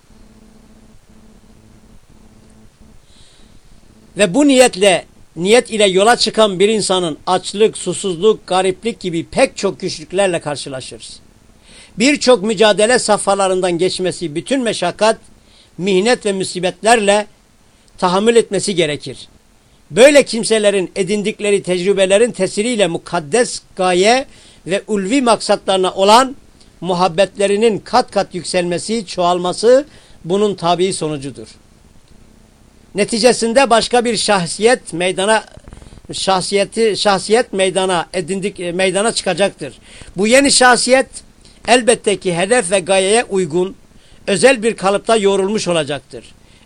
ve bu niyetle niyet ile yola çıkan bir insanın açlık, susuzluk, gariplik gibi pek çok güçlüklerle karşılaşırız. Birçok mücadele safhalarından geçmesi, bütün meşakkat, mihnet ve musibetlerle tahammül etmesi gerekir. Böyle kimselerin edindikleri tecrübelerin tesiriyle mukaddes gaye ve ulvi maksatlarına olan muhabbetlerinin kat kat yükselmesi, çoğalması bunun tabi sonucudur. Neticesinde başka bir şahsiyet meydana şahsiyeti şahsiyet meydana edindik meydana çıkacaktır. Bu yeni şahsiyet elbette ki hedef ve gayeye uygun özel bir kalıpta yoğrulmuş olacaktır.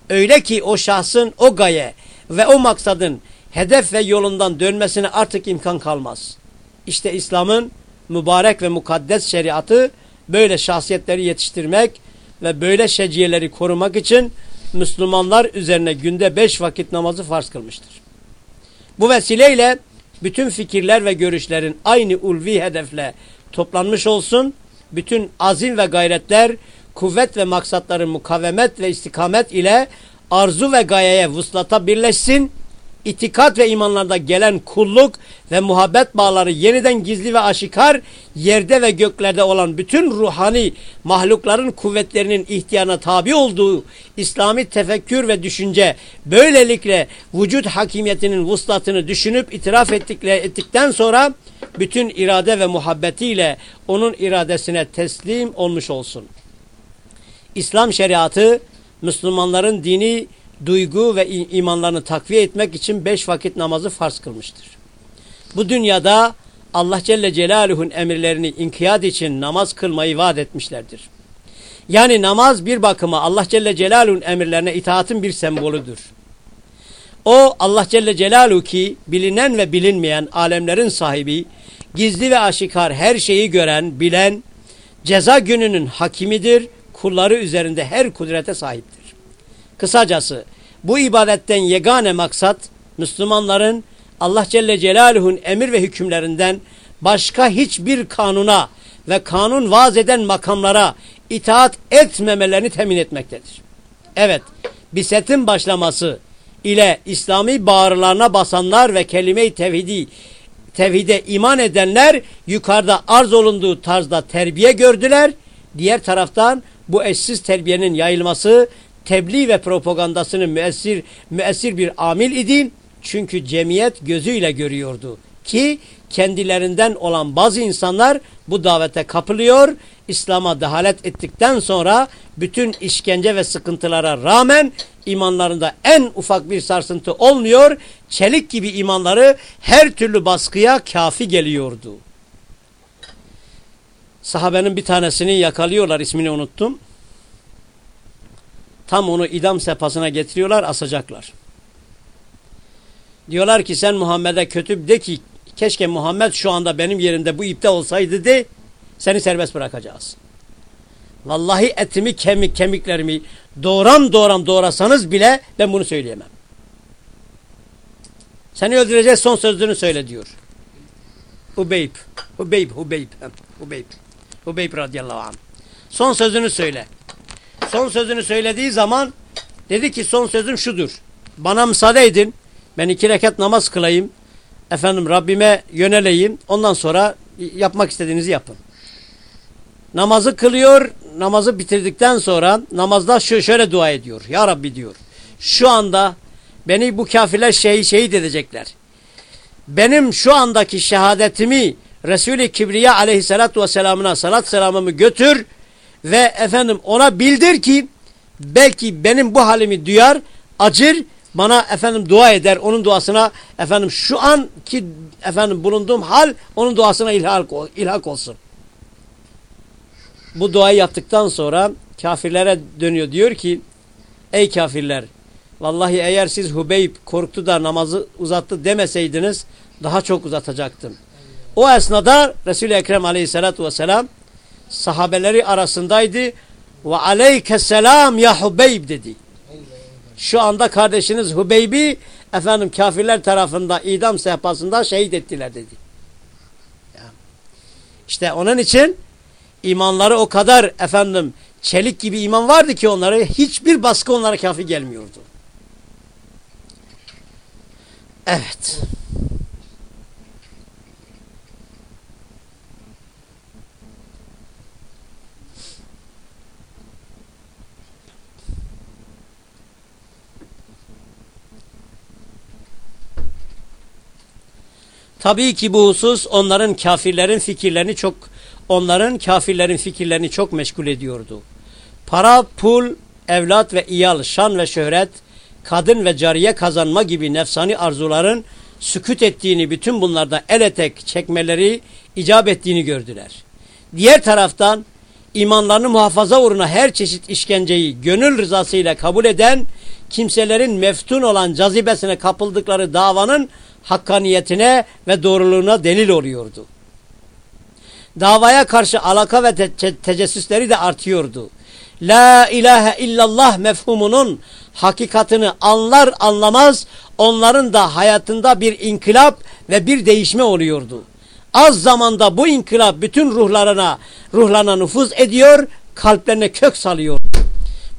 Öyle ki o şahsın o gaye ve o maksadın hedef ve yolundan dönmesine artık imkan kalmaz. İşte İslam'ın mübarek ve mukaddes şeriatı böyle şahsiyetleri yetiştirmek ve böyle şeciyeleri korumak için Müslümanlar üzerine günde beş vakit namazı farz kılmıştır. Bu vesileyle bütün fikirler ve görüşlerin aynı ulvi hedefle toplanmış olsun, bütün azim ve gayretler, kuvvet ve maksatların mukavemet ve istikamet ile arzu ve gayeye vuslata birleşsin itikat ve imanlarda gelen kulluk ve muhabbet bağları yeniden gizli ve aşikar yerde ve göklerde olan bütün ruhani mahlukların kuvvetlerinin ihtiyana tabi olduğu İslami tefekkür ve düşünce böylelikle vücut hakimiyetinin vuslatını düşünüp itiraf ettikten sonra bütün irade ve muhabbetiyle onun iradesine teslim olmuş olsun. İslam şeriatı Müslümanların dini duygu ve imanlarını takviye etmek için beş vakit namazı farz kılmıştır. Bu dünyada Allah Celle Celaluhu'nun emirlerini inkiyat için namaz kılmayı vaat etmişlerdir. Yani namaz bir bakıma Allah Celle Celaluhu'nun emirlerine itaatın bir sembolüdür. O Allah Celle Celaluhu ki bilinen ve bilinmeyen alemlerin sahibi, gizli ve aşikar her şeyi gören, bilen, ceza gününün hakimidir, kulları üzerinde her kudrete sahiptir. Kısacası bu ibadetten yegane maksat Müslümanların Allah Celle Celaluhu'nun emir ve hükümlerinden başka hiçbir kanuna ve kanun vaaz eden makamlara itaat etmemelerini temin etmektedir. Evet, bisetin başlaması ile İslami bağrılarına basanlar ve kelime-i tevhidi, tevhide iman edenler yukarıda arz olunduğu tarzda terbiye gördüler. Diğer taraftan bu eşsiz terbiyenin yayılması tebliğ ve propagandasının müessir, müessir bir amil idi. Çünkü cemiyet gözüyle görüyordu ki kendilerinden olan bazı insanlar bu davete kapılıyor. İslam'a dehalet ettikten sonra bütün işkence ve sıkıntılara rağmen imanlarında en ufak bir sarsıntı olmuyor. Çelik gibi imanları her türlü baskıya kafi geliyordu. Sahabenin bir tanesini yakalıyorlar ismini unuttum. Tam onu idam sefasına getiriyorlar, asacaklar. Diyorlar ki sen Muhammed'e kötü de ki keşke Muhammed şu anda benim yerimde bu ipte olsaydı de seni serbest bırakacağız. Vallahi etimi kemik kemiklerimi doğram doğram doğrasanız bile ben bunu söyleyemem. Seni öldürecek son sözünü söyle diyor. Hubeyb. Hubeyb, Hubeyb. Hubeyb. Hubeyb radıyallahu anh. Son sözünü söyle. Son sözünü söylediği zaman dedi ki son sözüm şudur. Bana müsaade edin. Ben iki rekat namaz kılayım. Efendim Rabbime yöneleyim. Ondan sonra yapmak istediğinizi yapın. Namazı kılıyor. Namazı bitirdikten sonra namazda şöyle dua ediyor. Ya Rabbi diyor. Şu anda beni bu kafirler şehit, şehit edecekler. Benim şu andaki şehadetimi Resul-i Kibriya aleyhissalatu vesselamına salat selamımı götür ve efendim ona bildir ki belki benim bu halimi duyar, acır, bana efendim dua eder. Onun duasına efendim şu an ki efendim bulunduğum hal onun duasına ilhak, ilhak olsun. Bu duayı yaptıktan sonra kafirlere dönüyor diyor ki ey kafirler vallahi eğer siz Hubeyb korktu da namazı uzattı demeseydiniz daha çok uzatacaktım. O esnada Resul-i Ekrem aleyhissalatu vesselam sahabeleri arasındaydı ve aleykesselam ya Hubeyb dedi. Şu anda kardeşiniz Hubeyb'i efendim kafirler tarafında idam sehpasında şehit ettiler dedi. İşte onun için imanları o kadar efendim çelik gibi iman vardı ki onları hiçbir baskı onlara kafi gelmiyordu. Evet. Tabii ki bu husus onların kafirlerin fikirlerini çok onların kafirlerin fikirlerini çok meşgul ediyordu. Para, pul, evlat ve iyal, şan ve şöhret, kadın ve cariye kazanma gibi nefsani arzuların sükut ettiğini bütün bunlarda el etek çekmeleri icap ettiğini gördüler. Diğer taraftan imanlarını muhafaza uğruna her çeşit işkenceyi gönül rızasıyla kabul eden kimselerin meftun olan cazibesine kapıldıkları davanın hakkaniyetine ve doğruluğuna delil oluyordu. Davaya karşı alaka ve te te tecessüsleri de artıyordu. La ilahe illallah mefhumunun hakikatini anlar anlamaz onların da hayatında bir inkılap ve bir değişme oluyordu. Az zamanda bu inkılap bütün ruhlarına ruhlarına nüfuz ediyor, kalplerine kök salıyor.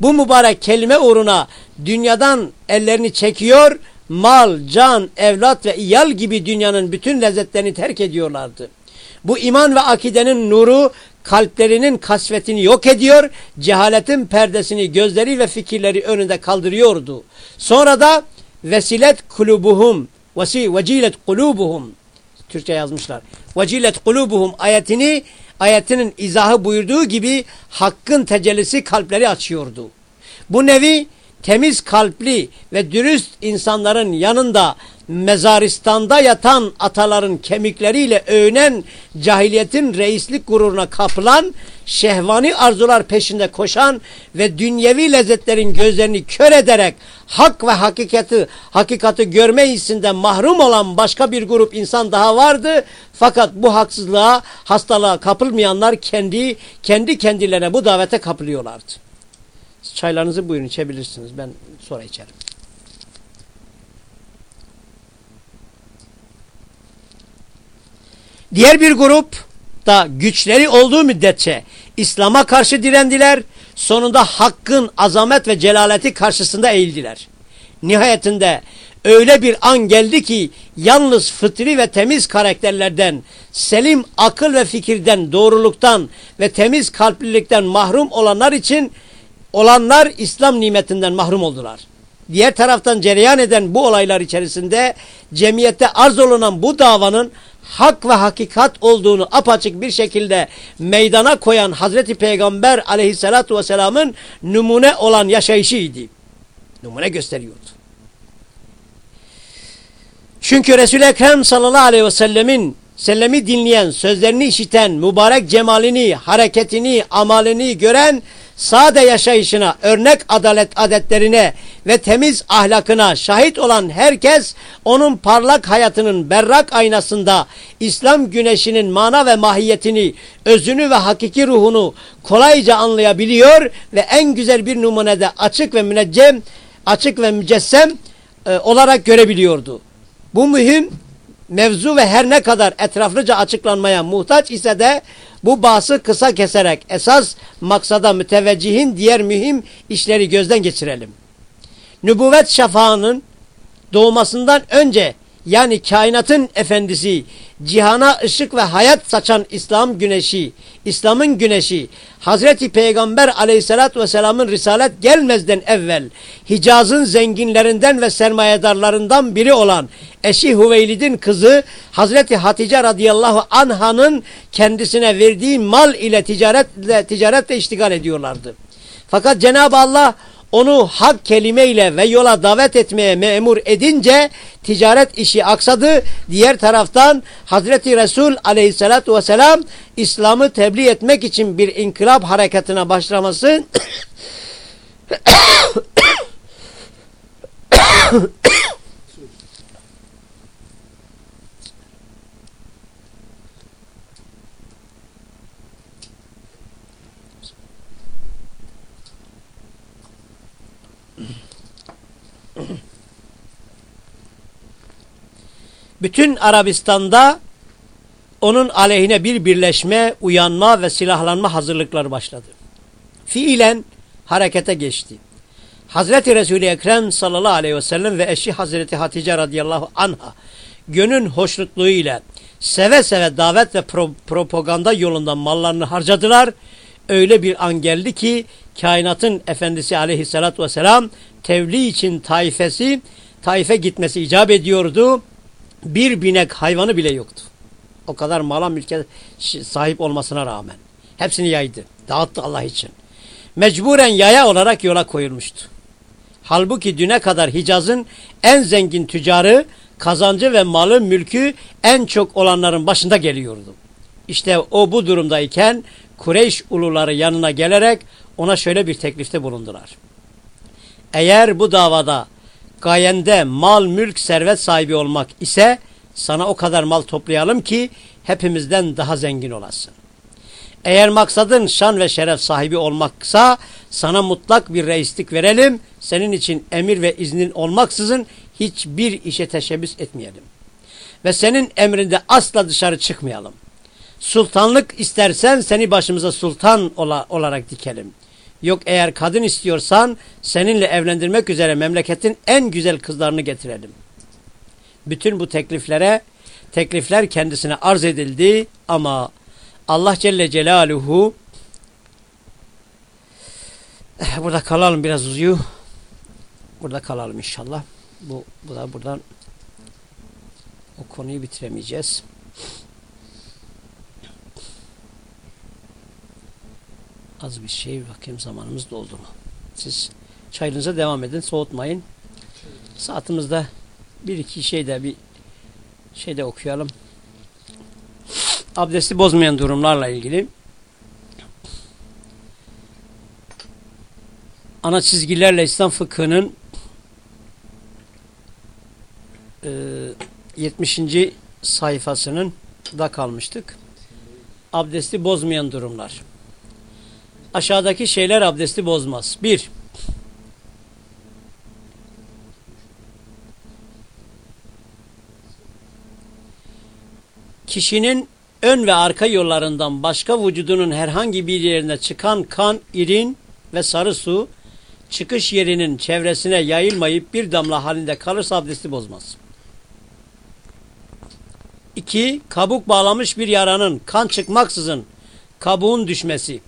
Bu mübarek kelime uğruna dünyadan ellerini çekiyor, mal, can, evlat ve iyal gibi dünyanın bütün lezzetlerini terk ediyorlardı. Bu iman ve akidenin nuru kalplerinin kasvetini yok ediyor, cehaletin perdesini gözleri ve fikirleri önünde kaldırıyordu. Sonra da vesilet kulubuhum, vesi vecilet kulubuhum Türkçe yazmışlar. Vecilet kulubuhum ayetini ayetinin izahı buyurduğu gibi hakkın tecellisi kalpleri açıyordu. Bu nevi temiz kalpli ve dürüst insanların yanında mezaristanda yatan ataların kemikleriyle övünen cahiliyetin reislik gururuna kapılan, şehvani arzular peşinde koşan ve dünyevi lezzetlerin gözlerini kör ederek hak ve hakikati, hakikati görme hissinden mahrum olan başka bir grup insan daha vardı. Fakat bu haksızlığa, hastalığa kapılmayanlar kendi kendi kendilerine bu davete kapılıyorlardı. Çaylarınızı buyurun içebilirsiniz. Ben sonra içerim. Diğer bir grup da güçleri olduğu müddetçe İslam'a karşı direndiler. Sonunda hakkın azamet ve celaleti karşısında eğildiler. Nihayetinde öyle bir an geldi ki yalnız fıtri ve temiz karakterlerden, selim akıl ve fikirden, doğruluktan ve temiz kalplilikten mahrum olanlar için olanlar İslam nimetinden mahrum oldular. Diğer taraftan cereyan eden bu olaylar içerisinde cemiyette arz olunan bu davanın hak ve hakikat olduğunu apaçık bir şekilde meydana koyan Hazreti Peygamber aleyhissalatu vesselamın numune olan yaşayışıydı. Numune gösteriyordu. Çünkü Resul-i Ekrem sallallahu aleyhi ve sellemin sellemi dinleyen, sözlerini işiten, mübarek cemalini, hareketini, amalini gören, sade yaşayışına, örnek adalet adetlerine ve temiz ahlakına şahit olan herkes onun parlak hayatının berrak aynasında İslam güneşinin mana ve mahiyetini, özünü ve hakiki ruhunu kolayca anlayabiliyor ve en güzel bir numunede açık ve müneccem, açık ve mücessem e, olarak görebiliyordu. Bu mühim mevzu ve her ne kadar etraflıca açıklanmaya muhtaç ise de bu bahsi kısa keserek esas maksada müteveccihin diğer mühim işleri gözden geçirelim. Nübüvvet şafağının doğmasından önce yani kainatın efendisi, cihana ışık ve hayat saçan İslam güneşi, İslam'ın güneşi, Hazreti Peygamber aleyhissalatü vesselamın risalet gelmezden evvel, Hicaz'ın zenginlerinden ve sermayedarlarından biri olan eşi Hüveylid'in kızı Hazreti Hatice radıyallahu anhanın kendisine verdiği mal ile ticaretle, ticaretle iştigal ediyorlardı. Fakat Cenab-ı Allah onu hak kelimeyle ve yola davet etmeye memur edince ticaret işi aksadı. Diğer taraftan Hazreti Resul aleyhissalatü vesselam İslam'ı tebliğ etmek için bir inkılap hareketine başlaması [COUGHS] [COUGHS] bütün Arabistan'da onun aleyhine bir birleşme, uyanma ve silahlanma hazırlıkları başladı. Fiilen harekete geçti. Hazreti Resul-i Ekrem sallallahu aleyhi ve sellem ve eşi Hazreti Hatice radıyallahu anha gönül hoşnutluğu ile seve seve davet ve pro propaganda yolunda mallarını harcadılar. Öyle bir an geldi ki kainatın efendisi aleyhissalatü vesselam tevli için taifesi, taife gitmesi icap ediyordu bir binek hayvanı bile yoktu. O kadar mala mülke sahip olmasına rağmen. Hepsini yaydı. Dağıttı Allah için. Mecburen yaya olarak yola koyulmuştu. Halbuki düne kadar Hicaz'ın en zengin tüccarı, kazancı ve malı mülkü en çok olanların başında geliyordu. İşte o bu durumdayken Kureyş uluları yanına gelerek ona şöyle bir teklifte bulundular. Eğer bu davada gayende mal, mülk, servet sahibi olmak ise sana o kadar mal toplayalım ki hepimizden daha zengin olasın. Eğer maksadın şan ve şeref sahibi olmaksa sana mutlak bir reislik verelim. Senin için emir ve iznin olmaksızın hiçbir işe teşebbüs etmeyelim. Ve senin emrinde asla dışarı çıkmayalım. Sultanlık istersen seni başımıza sultan olarak dikelim. Yok eğer kadın istiyorsan seninle evlendirmek üzere memleketin en güzel kızlarını getirelim. Bütün bu tekliflere teklifler kendisine arz edildi ama Allah Celle Celaluhu eh, burada kalalım biraz uzuyor. Burada kalalım inşallah. Bu, bu da buradan o konuyu bitiremeyeceğiz. Az bir şey bakayım zamanımız doldu mu? Siz çayınıza devam edin soğutmayın. Saatimizde bir iki şeyde bir şeyde okuyalım. Abdesti bozmayan durumlarla ilgili ana çizgilerle İslam fıkhının e, 70. sayfasının da kalmıştık. Abdesti bozmayan durumlar aşağıdaki şeyler abdesti bozmaz. Bir, kişinin ön ve arka yollarından başka vücudunun herhangi bir yerine çıkan kan, irin ve sarı su çıkış yerinin çevresine yayılmayıp bir damla halinde kalırsa abdesti bozmaz. İki, kabuk bağlamış bir yaranın kan çıkmaksızın kabuğun düşmesi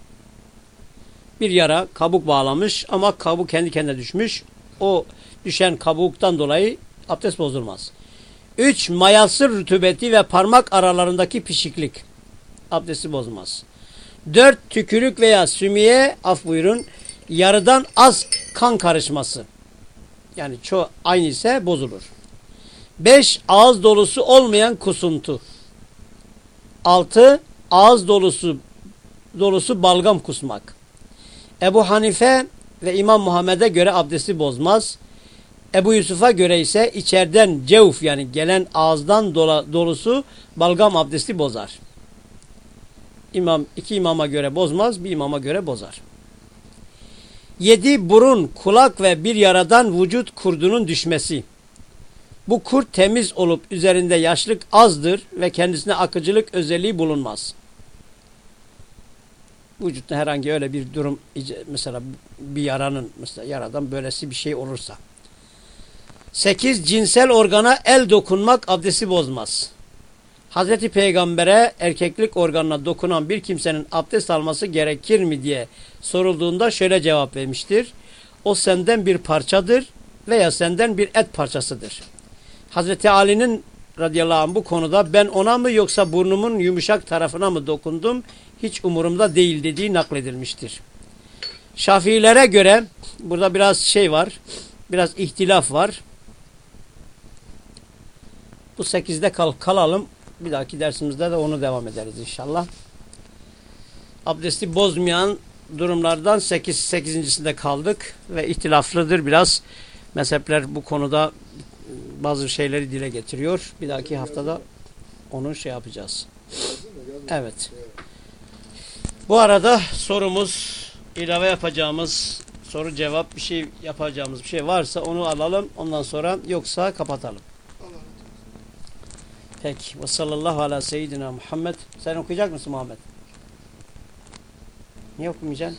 bir yara kabuk bağlamış ama kabuk kendi kendine düşmüş. O düşen kabuktan dolayı abdest bozulmaz. Üç, mayası rütubeti ve parmak aralarındaki pişiklik. Abdesti bozmaz. Dört, tükürük veya sümiye, af buyurun, yarıdan az kan karışması. Yani çoğu aynı ise bozulur. Beş, ağız dolusu olmayan kusuntu. Altı ağız dolusu dolusu balgam kusmak. Ebu Hanife ve İmam Muhammed'e göre abdesti bozmaz. Ebu Yusuf'a göre ise içeriden cevf yani gelen ağızdan dola, dolusu balgam abdesti bozar. İmam, iki imama göre bozmaz, bir imama göre bozar. Yedi burun, kulak ve bir yaradan vücut kurdunun düşmesi. Bu kurt temiz olup üzerinde yaşlık azdır ve kendisine akıcılık özelliği bulunmaz. Vücutta herhangi öyle bir durum mesela bir yaranın mesela yaradan böylesi bir şey olursa. Sekiz cinsel organa el dokunmak abdesti bozmaz. Hazreti Peygamber'e erkeklik organına dokunan bir kimsenin abdest alması gerekir mi diye sorulduğunda şöyle cevap vermiştir. O senden bir parçadır veya senden bir et parçasıdır. Hazreti Ali'nin radıyallahu anh bu konuda ben ona mı yoksa burnumun yumuşak tarafına mı dokundum hiç umurumda değil dediği nakledilmiştir. Şafiilere göre burada biraz şey var, biraz ihtilaf var. Bu sekizde kal kalalım. Bir dahaki dersimizde de onu devam ederiz inşallah. Abdesti bozmayan durumlardan 8 sekizincisinde kaldık ve ihtilaflıdır biraz. Mezhepler bu konuda bazı şeyleri dile getiriyor. Bir dahaki haftada onu şey yapacağız. Evet. Bu arada sorumuz, ilave yapacağımız soru cevap bir şey yapacağımız bir şey varsa onu alalım. Ondan sonra yoksa kapatalım. Peki. Ve sallallahu ala seyyidina Muhammed. Sen okuyacak mısın Muhammed? Niye okumayacaksın?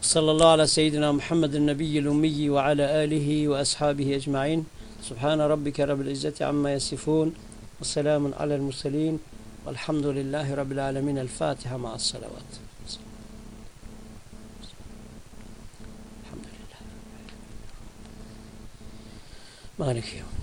Sallallahu ala seyyidina Muhammedin nebiyyil ummiyi ve ala alihi ve ashabihi ecma'in. Subhane rabbike rabbil izzeti amma yasifun. Ve selamun alel murselin. والحمد لله رب العالمين. الفاتحة مع الصلوات. الحمد لله مالك يوم